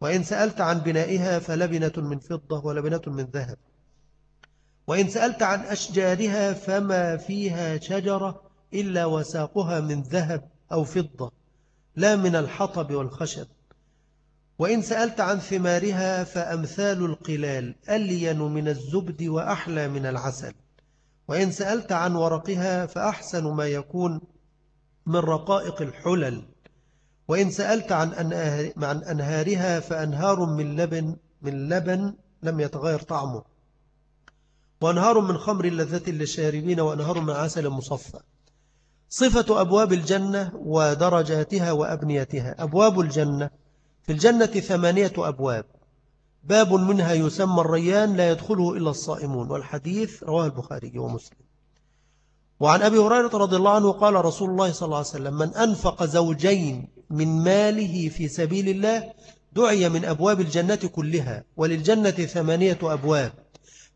وإن سألت عن بنائها فلبنة من فضة ولبنة من ذهب. وإن سألت عن أشجارها فما فيها شجرة إلا وساقها من ذهب أو فضة لا من الحطب والخشب. وإن سألت عن ثمارها فأمثال القلال ألين من الزبد وأحلى من العسل. وإن سألت عن ورقها فأحسن ما يكون من رقائق الحلل. وإن سألت عن, أنهار عن أنهارها فأنهار من لبن من لبن لم يتغير طعمه. وأنهار من خمر لذة للشاربين وأنهار من عسل مصفى. صفة أبواب الجنة ودرجاتها وأبنيتها. أبواب الجنة. في الجنة ثمانية أبواب. باب منها يسمى الريان لا يدخله إلا الصائمون. والحديث رواه البخاري ومسلم. وعن أبي هريرة رضي الله عنه قال رسول الله صلى الله عليه وسلم من أنفق زوجين من ماله في سبيل الله دعي من أبواب الجنة كلها. وللجنة ثمانية أبواب.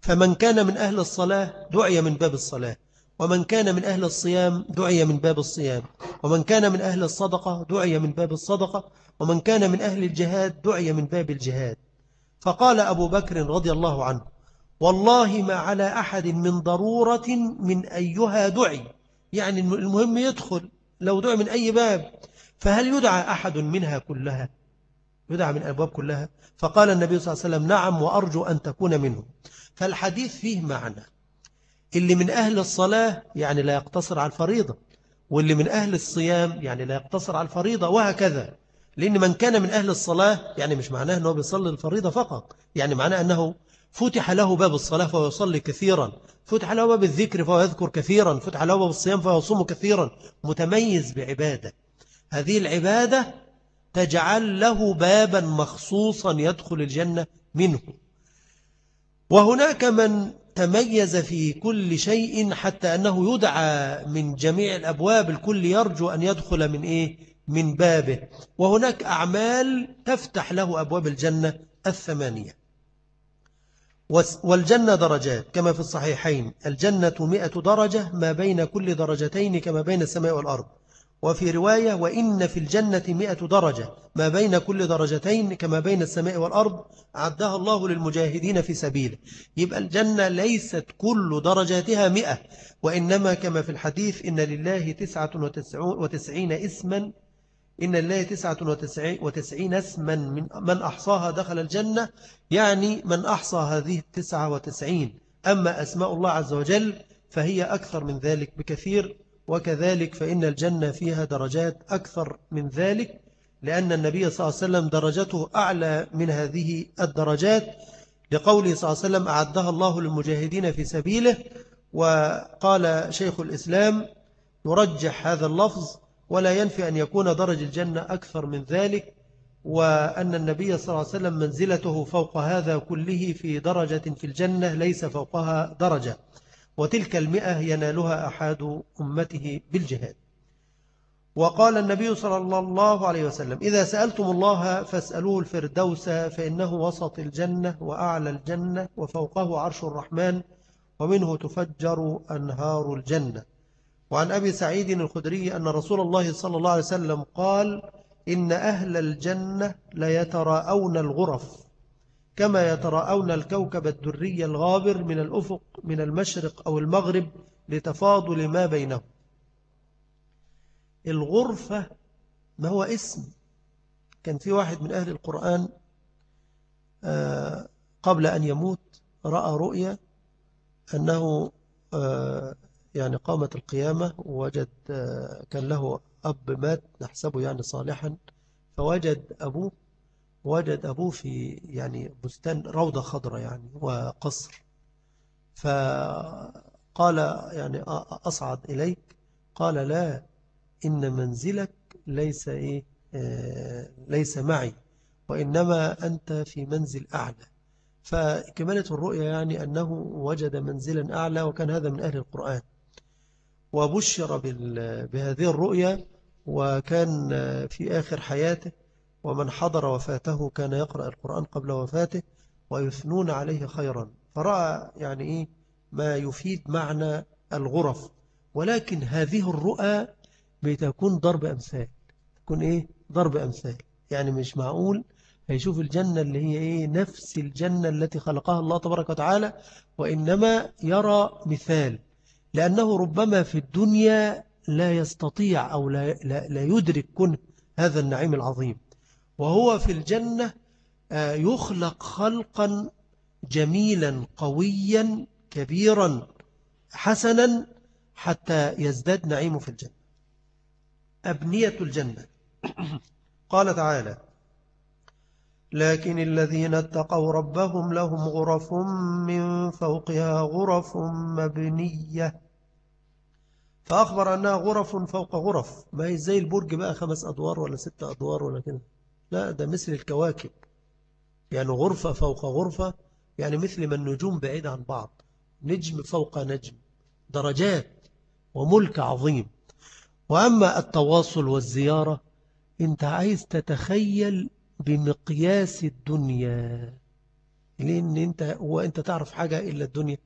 فمن كان من أهل الصلاة دعي من باب الصلاة. ومن كان من أهل الصيام دعي من باب الصيام. ومن كان من أهل الصدقة دعي من باب الصدقة. ومن كان من أهل الجهاد دعي من باب الجهاد. فقال أبو بكر رضي الله عنه والله ما على أحد من ضرورة من أيها دعي. يعني المهم يدخل لو دعي من أي باب فهل يدعى أحد منها كلها؟ يدعى من الأبواب كلها. فقال النبي صلى الله عليه وسلم نعم وأرجو أن تكون منه فالحديث فيه معنى. اللي من أهل الصلاة يعني لا يقتصر على الفريضة واللي من أهل الصيام يعني لا يقتصر على الفريضة وهكذا. لأن من كان من أهل الصلاة يعني مش معناه أنه بيصلي الفريضة فقط يعني معناه أنه فتح له باب الصلاة فهو يصلي كثيرا فتح له باب الذكر فهو يذكر كثيرا فتح له باب الصيام فهو يصوم كثيرا. متميز بعبادة. هذه العبادة تجعل له بابا مخصوصا يدخل الجنة منه. وهناك من تميز في كل شيء حتى أنه يدعى من جميع الأبواب الكل يرجو أن يدخل من إيه؟ من بابه. وهناك أعمال تفتح له أبواب الجنة الثمانية. والجنة درجات كما في الصحيحين. الجنة مئة درجة ما بين كل درجتين كما بين السماء والأرض. وفي رواية وإن في الجنة مئة درجة ما بين كل درجتين كما بين السماء والأرض عدها الله للمجاهدين في سبيله يبقى الجنة ليست كل درجاتها مئة وإنما كما في الحديث إن لله تسعة وتسعين اسما إن الله تسعة وتسعين اسما من, من أحصاها دخل الجنة يعني من أحصى هذه التسعة وتسعين. أما أسماء الله عز وجل فهي أكثر من ذلك بكثير. وكذلك فإن الجنة فيها درجات أكثر من ذلك لأن النبي صلى الله عليه وسلم درجته أعلى من هذه الدرجات لقوله صلى الله عليه وسلم أعدها الله للمجاهدين في سبيله وقال شيخ الإسلام يرجح هذا اللفظ ولا ينفي أن يكون درج الجنة أكثر من ذلك وأن النبي صلى الله عليه وسلم منزلته فوق هذا كله في درجة في الجنة ليس فوقها درجة. وتلك المئة ينالها أحد أمته بالجهاد. وقال النبي صلى الله عليه وسلم إذا سألتم الله فاسألوه الفردوس فإنه وسط الجنة وأعلى الجنة وفوقه عرش الرحمن ومنه تفجر أنهار الجنة. وعن أبي سعيد الخدري أن رسول الله صلى الله عليه وسلم قال إن أهل الجنة ليتراءون الغرف. كما يتراءون الكوكب الدري الغابر من الأفق من المشرق أو المغرب لتفاضل ما بينهم. الغرفة ما هو اسم. كان في واحد من أهل القرآن آه، قبل أن يموت رأى رؤيا أنه آه، يعني قامت القيامة ووجد آه، كان له أب مات نحسبه يعني صالحا فوجد أبوه وجد أبوه في يعني بستان روضة خضراء يعني وقصر فقال يعني أصعد إليك. قال لا إن منزلك ليس إيه آه، ليس معي وإنما أنت في منزل أعلى. فكمالة الرؤيا يعني أنه وجد منزلا أعلى وكان هذا من أهل القرآن. وبشر بهذه الرؤيا وكان في آخر حياته ومن حضر وفاته كان يقرأ القرآن قبل وفاته ويثنون عليه خيرا. فرأى يعني إيه؟ ما يفيد معنى الغرف. ولكن هذه الرؤى بتكون ضرب أمثال. تكون إيه؟ ضرب أمثال. يعني مش معقول؟ هيشوف الجنة اللي هي إيه؟ نفس الجنة التي خلقها الله تبارك وتعالى وإنما يرى مثال. لأنه ربما في الدنيا لا يستطيع أو لا, لا, لا يدرك كن هذا النعيم العظيم. وهو في الجنة آه، يخلق خلقا جميلا قويا كبيرا حسنا حتى يزداد نعيمه في الجنة. أبنية الجنة. قال تعالى لكن الذين اتقوا ربهم لهم غرف من فوقها غرف مبنية. فأخبر أنها غرف فوق غرف. ما هي زي البرج بقى خمس أدوار ولا ست أدوار ولا كده؟ لا ده مثل الكواكب. يعني غرفة فوق غرفة يعني مثل ما النجوم بعيدة عن بعض. نجم فوق نجم. درجات وملك عظيم. وأما التواصل والزيارة أنت عايز تتخيل بمقياس الدنيا. لأن أنت وأنت تعرف حاجة إلا الدنيا.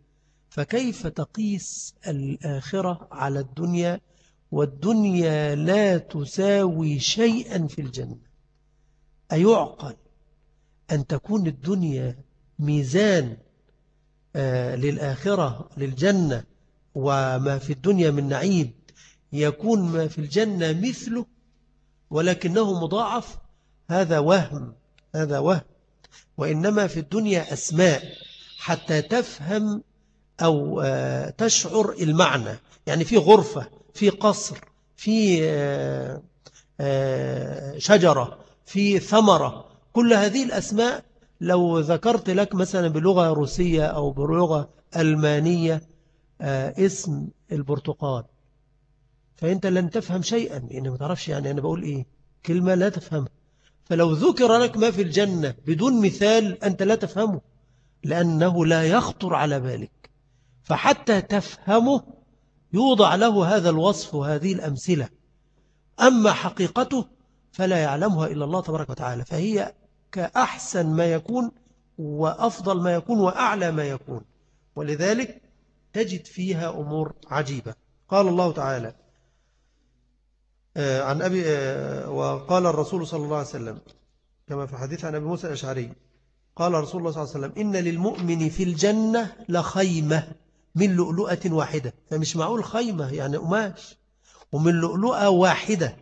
فكيف تقيس الآخرة على الدنيا؟ والدنيا لا تساوي شيئا في الجنة. أيعقل أن تكون الدنيا ميزان آه، للآخرة للجنة وما في الدنيا من نعيم. يكون ما في الجنة مثله ولكنه مضاعف هذا وهم هذا وهم. وإنما في الدنيا أسماء حتى تفهم أو آه، تشعر المعنى. يعني في غرفة في قصر في آه، شجرة في ثمرة. كل هذه الأسماء لو ذكرت لك مثلا بلغة روسية أو بلغة ألمانية آه، اسم البرتقال فأنت لن تفهم شيئا. لأنه ما تعرفش يعني أنا بقول إيه؟ كلمة لا تفهمها. فلو ذكر لك ما في الجنة بدون مثال أنت لا تفهمه لأنه لا يخطر على بالك. فحتى تفهمه يوضع له هذا الوصف وهذه الأمثلة. أما حقيقته فلا يعلمها إلا الله تبارك وتعالى فهي كأحسن ما يكون وأفضل ما يكون وأعلى ما يكون. ولذلك تجد فيها أمور عجيبة. قال الله تعالى آه، عن أبي آه، وقال الرسول صلى الله عليه وسلم كما في حديث عن أبي موسى الأشعري قال رسول الله صلى الله عليه وسلم إن للمؤمن في الجنة لخيمة من لؤلؤة واحدة. فمش معقول خيمة يعني قماش. ومن لؤلؤة واحدة.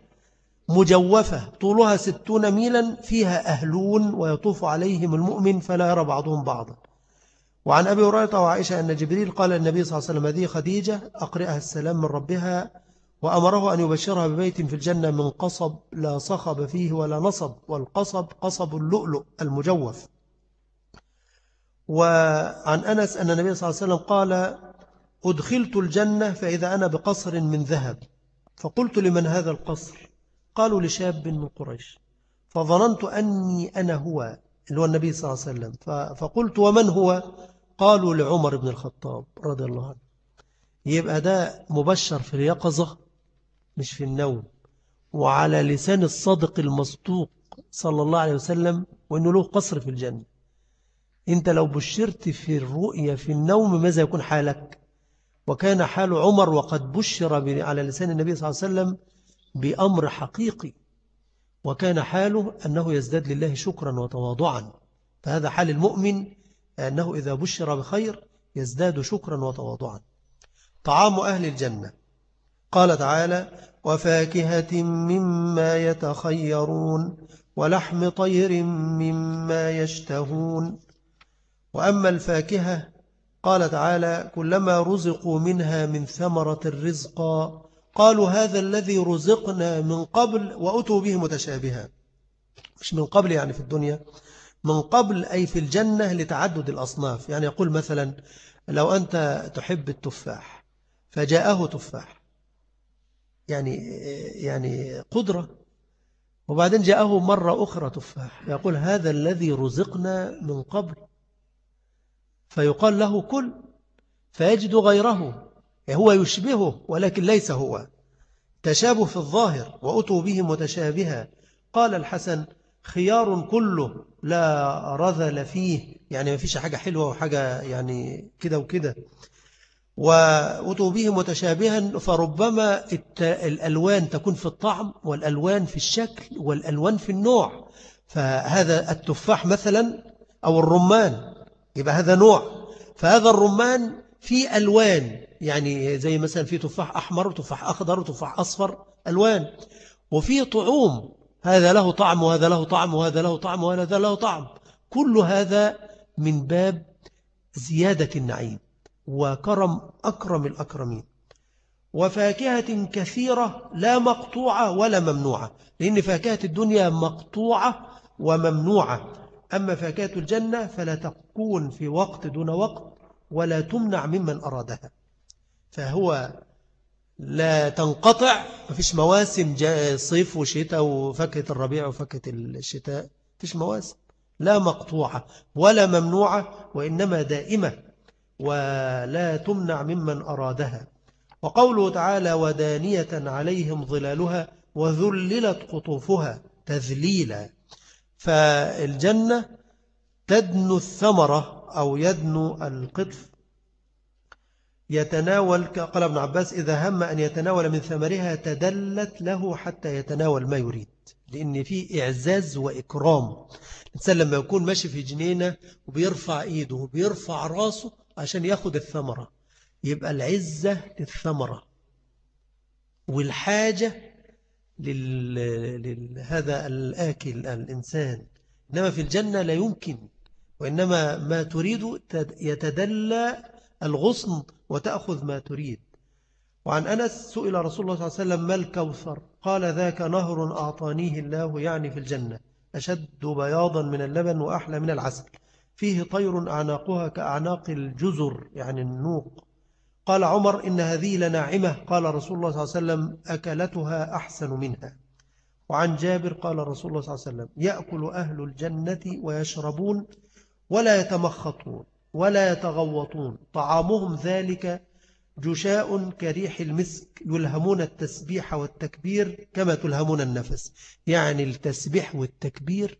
مجوفة طولها ستون ميلا فيها أهلون ويطوف عليهم المؤمن فلا يرى بعضهم بعضا. وعن أبي هريرة وعائشة أن جبريل قال النبي صلى الله عليه وسلم هذه خديجة أقرئها السلام من ربها وأمره أن يبشرها ببيت في الجنة من قصب لا صخب فيه ولا نصب والقصب قصب اللؤلؤ المجوف. وعن أنس أن النبي صلى الله عليه وسلم قال أدخلت الجنة فإذا أنا بقصر من ذهب. فقلت لمن هذا القصر؟ قالوا لشاب من قريش فظننت أني أنا هو اللي هو النبي صلى الله عليه وسلم. فقلت ومن هو؟ قالوا لعمر بن الخطاب رضي الله عنه. يبقى ده مبشر في اليقظة مش في النوم وعلى لسان الصادق المصدوق صلى الله عليه وسلم وأنه له قصر في الجنة. أنت لو بشرت في الرؤية في النوم ماذا يكون حالك؟ وكان حال عمر وقد بشر على لسان النبي صلى الله عليه وسلم بأمر حقيقي وكان حاله أنه يزداد لله شكرا وتواضعا. فهذا حال المؤمن أنه إذا بشر بخير يزداد شكرا وتواضعا. طعام أهل الجنة. قال تعالى وفاكهة مما يتخيرون ولحم طير مما يشتهون. وأما الفاكهة قال تعالى كلما رزقوا منها من ثمرة الرزق قالوا هذا الذي رزقنا من قبل وأتوا به متشابها. مش من قبل يعني في الدنيا من قبل أي في الجنة لتعدد الأصناف. يعني يقول مثلا لو أنت تحب التفاح فجاءه تفاح. يعني يعني قدرة. وبعدين جاءه مرة أخرى تفاح. يقول هذا الذي رزقنا من قبل. فيقال له كل فيجد غيره. هو يشبهه ولكن ليس هو. تشابه في الظاهر وأتوا به متشابها. قال الحسن خيار كله لا رذل فيه. يعني ما فيش حاجة حلوة وحاجة يعني كده وكده. وأتوا به متشابها فربما الألوان تكون في الطعم والألوان في الشكل والألوان في النوع. فهذا التفاح مثلا أو الرمان يبقى هذا نوع. فهذا الرمان فيه ألوان يعني زي مثلا في تفاح أحمر وتفاح أخضر وتفاح أصفر ألوان. وفي طعوم هذا له طعم وهذا له طعم وهذا له طعم وهذا له طعم. كل هذا من باب زيادة النعيم وكرم أكرم الأكرمين. وفاكهة كثيرة لا مقطوعة ولا ممنوعة لأن فاكهة الدنيا مقطوعة وممنوعة. أما فاكهة الجنة فلا تكون في وقت دون وقت ولا تمنع ممن أرادها. فهو لا تنقطع مفيش مواسم صيف وشتاء وفكة الربيع وفكة الشتاء فيش مواسم لا مقطوعة ولا ممنوعة وإنما دائمة ولا تمنع ممن أرادها. وقوله تعالى ودانية عليهم ظلالها وذللت قطوفها تذليلا فالجنة تدنو الثمرة أو يدنو القطف. يتناول قال ابن عباس إذا هم أن يتناول من ثمرها تدلت له حتى يتناول ما يريد لأن في إعزاز وإكرام. الإنسان لما يكون ماشي في جنينة وبيرفع إيده وبيرفع راسه عشان ياخد الثمرة يبقى العزة للثمرة. والحاجة لهذا الآكل الإنسان. إنما في الجنة لا يمكن. وإنما ما تريد يتدلى الغصن وتأخذ ما تريد. وعن أنس سئل رسول الله صلى الله عليه وسلم ما الكوثر؟ قال ذاك نهر أعطانيه الله يعني في الجنة أشد بياضا من اللبن وأحلى من العسل فيه طير أعناقها كأعناق الجزر يعني النوق. قال عمر إن هذه لناعمة. قال رسول الله صلى الله عليه وسلم أكلتها أحسن منها. وعن جابر قال رسول الله صلى الله عليه وسلم يأكل أهل الجنة ويشربون ولا يتمخطون ولا يتغوطون. طعامهم ذلك جشاء كريح المسك يلهمون التسبيح والتكبير كما تلهمون النفس. يعني التسبيح والتكبير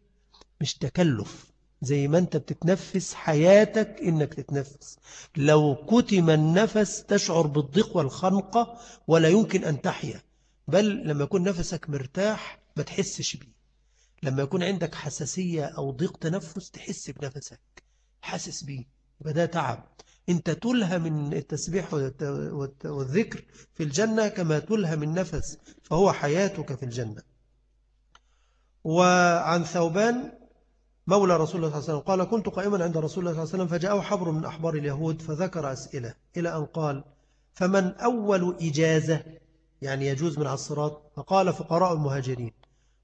مش تكلف. زي ما انت بتتنفس حياتك انك تتنفس. لو كتم النفس تشعر بالضيق والخنقة ولا يمكن أن تحيا. بل لما يكون نفسك مرتاح ما تحسش بيه. لما يكون عندك حساسية أو ضيق تنفس تحس بنفسك حاسس بيه يبقى ده تعب. أنت تلهم من التسبيح والذكر في الجنة كما تلهم النفس فهو حياتك في الجنة. وعن ثوبان مولى رسول الله صلى الله عليه وسلم قال كنت قائما عند رسول الله صلى الله عليه وسلم فجاءه حبر من أحبار اليهود فذكر أسئلة إلى أن قال فمن أول إجازة؟ يعني يجوز من الصراط. فقال فقراء المهاجرين.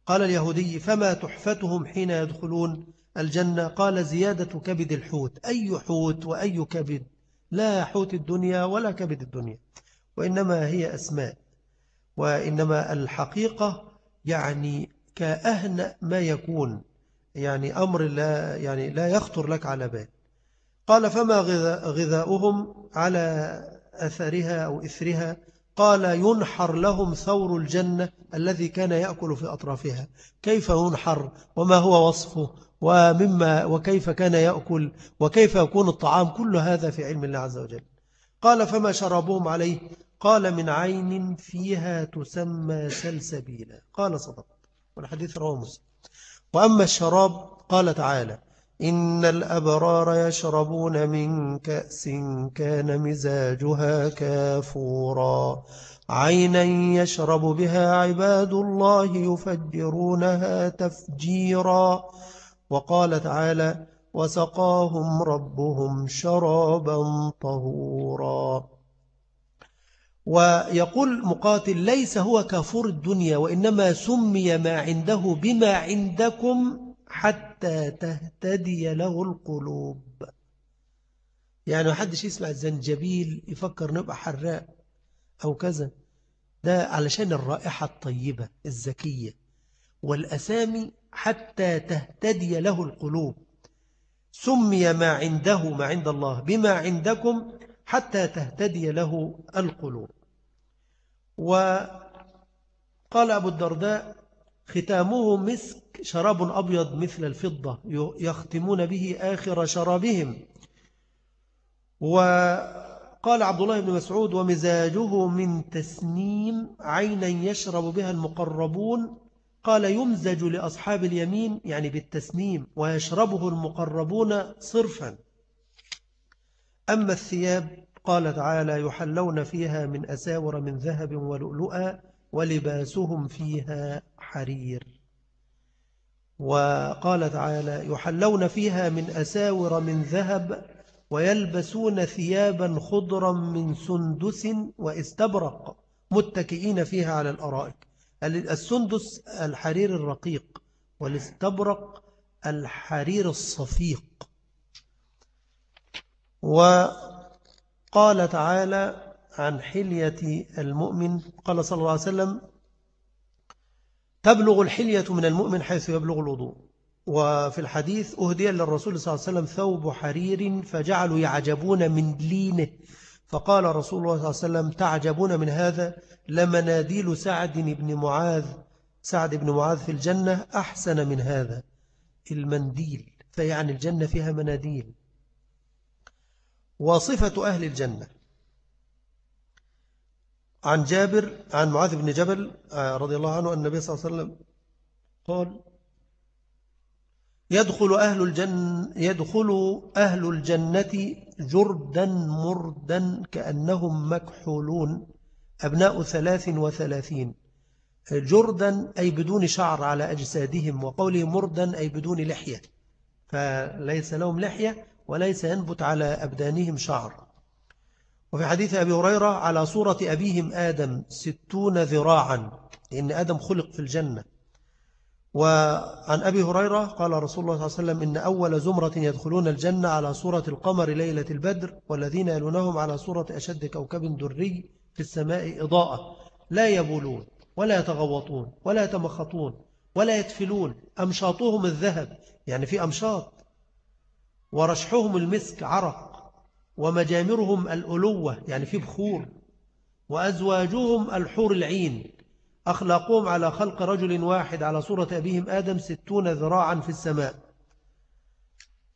قال اليهودي فما تحفتهم حين يدخلون الجنة؟ قال زيادة كبد الحوت. أي حوت وأي كبد؟ لا حوت الدنيا ولا كبد الدنيا وإنما هي أسماء وإنما الحقيقة يعني كأهنأ ما يكون يعني أمر لا, يعني لا يخطر لك على بال. قال فما غذاؤهم على أثرها أو إثرها؟ قال ينحر لهم ثور الجنة الذي كان يأكل في أطرافها. كيف ينحر؟ وما هو وصفه؟ ومما وكيف كان يأكل؟ وكيف يكون الطعام؟ كل هذا في علم الله عز وجل. قال فما شربوهم عليه؟ قال من عين فيها تسمى سلسبيلا. قال صدق. والحديث رواه مسلم. وأما الشراب قال تعالى إن الأبرار يشربون من كأس كان مزاجها كافورا. عينا يشرب بها عباد الله يفجرونها تفجيرا. وقال تعالى وسقاهم ربهم شرابا طهورا. ويقول مقاتل ليس هو كفور الدنيا وإنما سمي ما عنده بما عندكم حتى تهتدي له القلوب. يعني ما حدش يسمع الزنجبيل يفكر نبقى حراء أو كذا. ده علشان الرائحة الطيبة الزكية. والأسامي حتى تهتدي له القلوب. سمي ما عنده ما عند الله بما عندكم حتى تهتدي له القلوب. وقال أبو الدرداء ختامه مسك شراب أبيض مثل الفضة يختمون به آخر شرابهم. وقال عبد الله بن مسعود ومزاجه من تسنيم عينا يشرب بها المقربون. قال يمزج لأصحاب اليمين يعني بالتسنيم ويشربه المقربون صرفا. أما الثياب قال تعالى يحلون فيها من أساور من ذهب ولؤلؤا. ولباسهم فيها حرير. وقال تعالى يحلون فيها من أساور من ذهب ويلبسون ثيابا خضرا من سندس واستبرق متكئين فيها على الأرائك. السندس الحرير الرقيق والاستبرق الحرير الصفيق. وقال تعالى عن حلية المؤمن. قال صلى الله عليه وسلم تبلغ الحلية من المؤمن حيث يبلغ الوضوء. وفي الحديث أهدي للرسول صلى الله عليه وسلم ثوب حرير فجعلوا يعجبون من لينه فقال رسول الله صلى الله عليه وسلم تعجبون من هذا؟ لمناديل سعد بن معاذ سعد بن معاذ في الجنة أحسن من هذا. المنديل فيعني الجنة فيها مناديل. وصفة أهل الجنة. عن جابر عن معاذ بن جبل آه، رضي الله عنه أن النبي صلى الله عليه وسلم قال يدخل أهل الجنة يدخل أهل الجنة جردا مردا كأنهم مكحولون أبناء ثلاث وثلاثين. جردا أي بدون شعر على أجسادهم وقوله مردا أي بدون لحية. فليس لهم لحية وليس ينبت على أبدانهم شعر. وفي حديث أبي هريرة على صورة أبيهم آدم ستون ذراعا لأن آدم خلق في الجنة. وعن أبي هريرة قال رسول الله صلى الله عليه وسلم إن أول زمرة يدخلون الجنة على صورة القمر ليلة البدر والذين يلونهم على صورة أشد كوكب دري في السماء إضاءة. لا يبولون ولا يتغوطون ولا يتمخطون ولا يتفلون. أمشاطهم الذهب يعني في أمشاط. ورشحهم المسك عرق. ومجامرهم الألوة يعني في بخور. وأزواجهم الحور العين. أخلاقهم على خلق رجل واحد على صورة أبيهم آدم ستون ذراعا في السماء.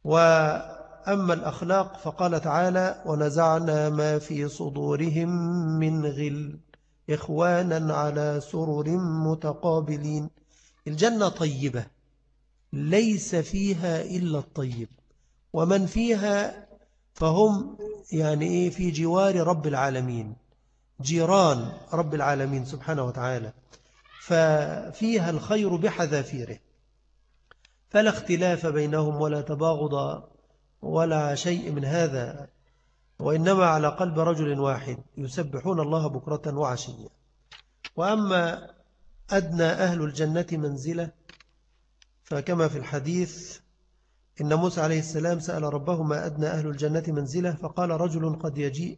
وأما الأخلاق فقال تعالى ونزعنا ما في صدورهم من غل إخوانا على سرر متقابلين. الجنة طيبة ليس فيها إلا الطيب. ومن فيها فهم يعني إيه في جوار رب العالمين جيران رب العالمين سبحانه وتعالى ففيها الخير بحذافيره فلا اختلاف بينهم ولا تباغض ولا شيء من هذا وإنما على قلب رجل واحد يسبحون الله بكرة وعشية. وأما أدنى أهل الجنة منزلة فكما في الحديث إن موسى عليه السلام سأل ربه ما أدنى أهل الجنة منزله فقال رجل قد يجيء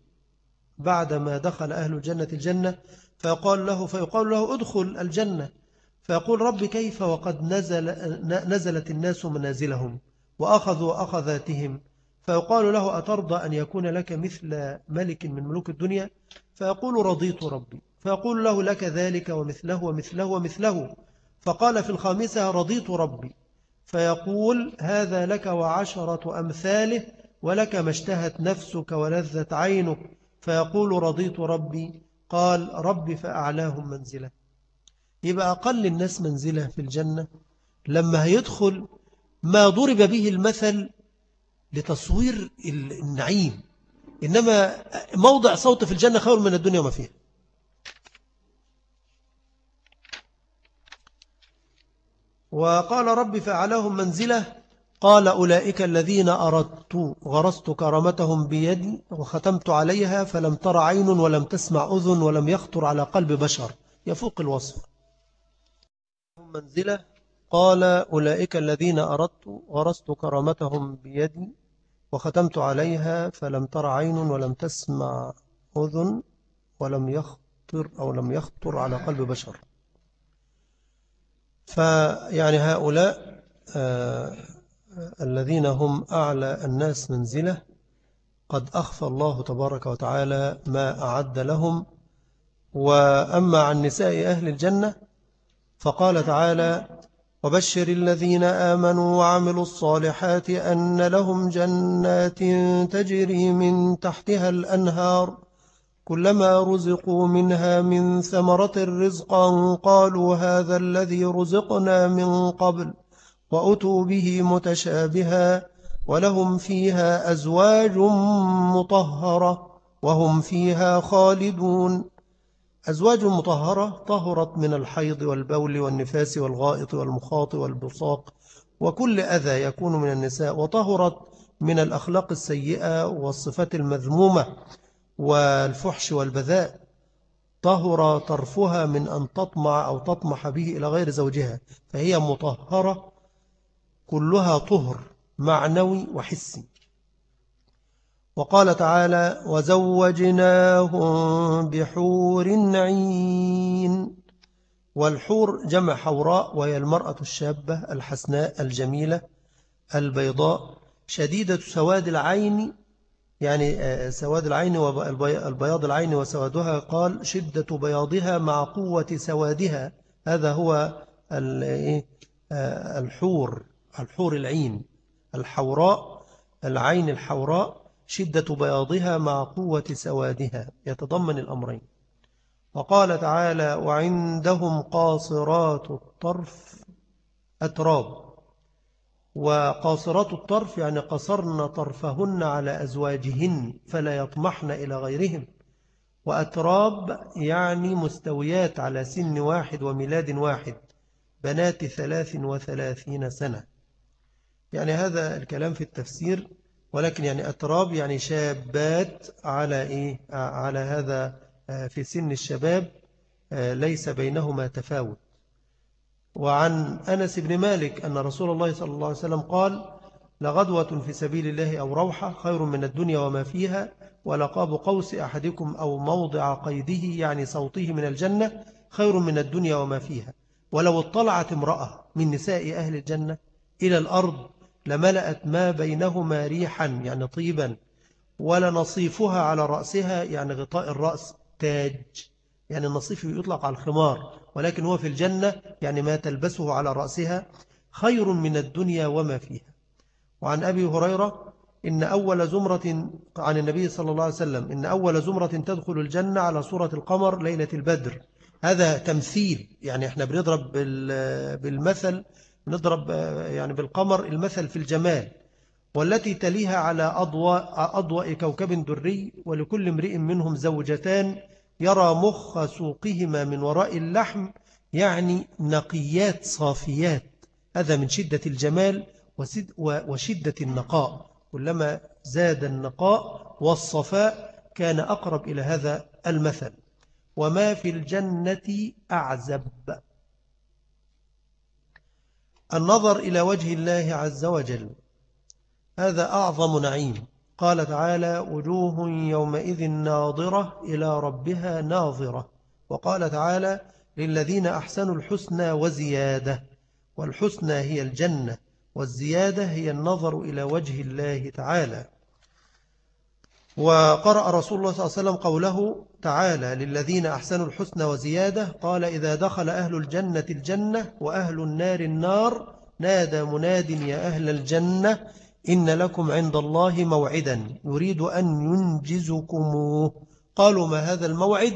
بعدما دخل أهل الجنة الجنة فيقال له فيقال له ادخل الجنة. فيقول رب كيف وقد نزل نزلت الناس منازلهم وأخذوا أخذاتهم؟ فيقال له أترضى أن يكون لك مثل ملك من ملوك الدنيا؟ فيقول رضيت ربي. فيقول له لك ذلك ومثله ومثله ومثله. فقال في الخامسة رضيت ربي. فيقول هذا لك وعشرة أمثاله ولك ما اشتهت نفسك ولذت عينك. فيقول رضيت ربي قال ربي فأعلاهم منزلة. يبقى أقل الناس منزلة في الجنة لما هيدخل ما ضرب به المثل لتصوير النعيم. إنما موضع صوت في الجنة خير من الدنيا وما فيها. وقال رب فعلهم منزلة. قال أولئك الذين أردت غرست كرامتهم بيدي وختمت عليها فلم تر عين ولم تسمع أذن ولم يخطر على قلب بشر. يفوق الوصف. منزلة. قال أولئك الذين أردت غرست كرامتهم بيدي وختمت عليها فلم تر عين ولم تسمع أذن ولم يخطر أو لم يخطر على قلب بشر. فيعني هؤلاء آه الذين هم أعلى الناس منزلة قد أخفى الله تبارك وتعالى ما أعد لهم. وأما عن نساء أهل الجنة فقال تعالى وبشر الذين آمنوا وعملوا الصالحات أن لهم جنات تجري من تحتها الأنهار. كلما رزقوا منها من ثمرة رزقا قالوا هذا الذي رزقنا من قبل وأتوا به متشابها ولهم فيها أزواج مطهرة وهم فيها خالدون. أزواج مطهرة طهرت من الحيض والبول والنفاس والغائط والمخاط والبصاق وكل أذى يكون من النساء وطهرت من الأخلاق السيئة والصفات المذمومة. والفحش والبذاء طهر طرفها من أن تطمع أو تطمح به إلى غير زوجها فهي مطهرة كلها طهر معنوي وحسي. وقال تعالى وزوجناهم بحور عين والحور جمع حوراء وهي المرأة الشابة الحسناء الجميلة البيضاء شديدة سواد العين يعني آه، سواد العين والبياض العين وسوادها قال شدة بياضها مع قوة سوادها. هذا هو إيه، آه، الحور الحور العين الحوراء العين الحوراء. شدة بياضها مع قوة سوادها. يتضمن الأمرين. وقال تعالى وعندهم قاصرات الطرف أتراب. وقاصرات الطرف يعني قصرن طرفهن على أزواجهن فلا يطمحن إلى غيرهم. وأتراب يعني مستويات على سن واحد وميلاد واحد بنات ثلاث وثلاثين سنة. يعني هذا الكلام في التفسير ولكن يعني أتراب يعني شابات على إيه؟ على هذا آه، في سن الشباب آه، ليس بينهما تفاوت. وعن أنس بن مالك أن رسول الله صلى الله عليه وسلم قال لغدوة في سبيل الله أو روحة خير من الدنيا وما فيها ولقاب قوس أحدكم أو موضع قيده يعني صوته من الجنة خير من الدنيا وما فيها. ولو اطلعت امرأة من نساء أهل الجنة إلى الأرض لملأت ما بينهما ريحا يعني طيبا ولنصيفها على رأسها يعني غطاء الرأس تاج يعني النصيف يطلق على الخمار. ولكن هو في الجنة يعني ما تلبسه على رأسها خير من الدنيا وما فيها. وعن أبي هريرة إن أول زمرة عن النبي صلى الله عليه وسلم إن أول زمرة تدخل الجنة على صورة القمر ليلة البدر. هذا تمثيل يعني إحنا بنضرب بالمثل نضرب يعني بالقمر المثل في الجمال والتي تليها على أضواء, أضواء كوكب دري ولكل امرئ منهم زوجتان يرى مخ سوقهما من وراء اللحم يعني نقيات صافيات. هذا من شدة الجمال وشدة النقاء. كلما زاد النقاء والصفاء كان أقرب إلى هذا المثل. وما في الجنة أعزب. النظر إلى وجه الله عز وجل. هذا أعظم نعيم. قال تعالى وجوه يومئذ ناظرة إلى ربها ناظرة. وقال تعالى للذين أحسنوا الحسنى وزيادة. والحسنى هي الجنة والزيادة هي النظر إلى وجه الله تعالى. وقرأ رسول الله صلى الله عليه وسلم قوله تعالى للذين أحسنوا الحسنى وزيادة. قال إذا دخل أهل الجنة الجنة وأهل النار النار نادى مناد يا أهل الجنة. إن لكم عند الله موعدا. يريد أن ينجزكموه قالوا ما هذا الموعد؟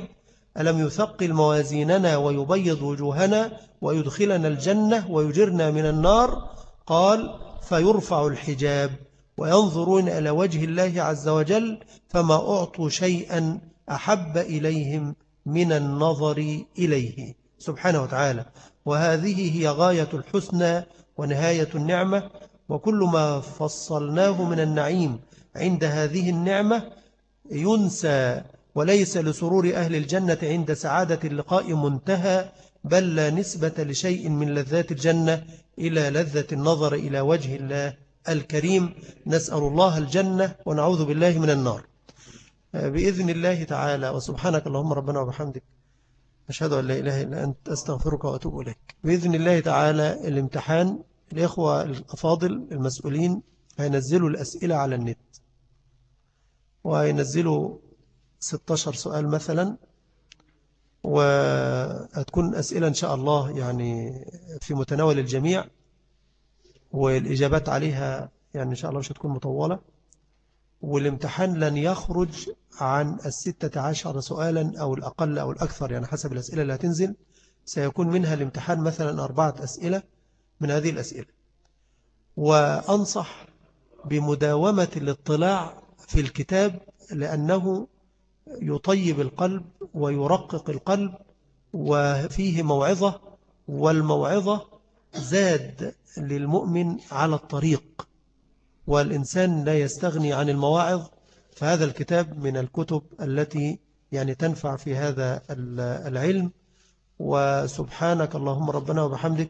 ألم يثقل موازيننا ويبيض وجوهنا ويدخلنا الجنة ويجرنا من النار؟ قال فيرفع الحجاب وينظرون إلى وجه الله عز وجل فما أعطوا شيئا أحب إليهم من النظر إليه. سبحانه وتعالى. وهذه هي غاية الحسنى ونهاية النعمة. وكل ما فصلناه من النعيم عند هذه النعمة ينسى وليس لسرور أهل الجنة عند سعادة اللقاء منتهى بل لا نسبة لشيء من لذات الجنة إلى لذة النظر إلى وجه الله الكريم. نسأل الله الجنة ونعوذ بالله من النار. بإذن الله تعالى وسبحانك اللهم ربنا وبحمدك أشهد أن لا إله إلا أنت أستغفرك وأتوب إليك. بإذن الله تعالى الامتحان الإخوة الأفاضل المسؤولين هينزلوا الأسئلة على النت. وهينزلوا 16 سؤال مثلا وهتكون أسئلة إن شاء الله يعني في متناول الجميع والإجابات عليها يعني إن شاء الله مش هتكون مطولة. والامتحان لن يخرج عن الستة عشر سؤالا أو الأقل أو الأكثر يعني حسب الأسئلة اللي هتنزل. سيكون منها الامتحان مثلا أربعة أسئلة. من هذه الأسئلة. وأنصح بمداومة الاطلاع في الكتاب لأنه يطيب القلب ويرقق القلب وفيه موعظة والموعظة زاد للمؤمن على الطريق والإنسان لا يستغني عن المواعظ. فهذا الكتاب من الكتب التي يعني تنفع في هذا العلم. وسبحانك اللهم ربنا وبحمدك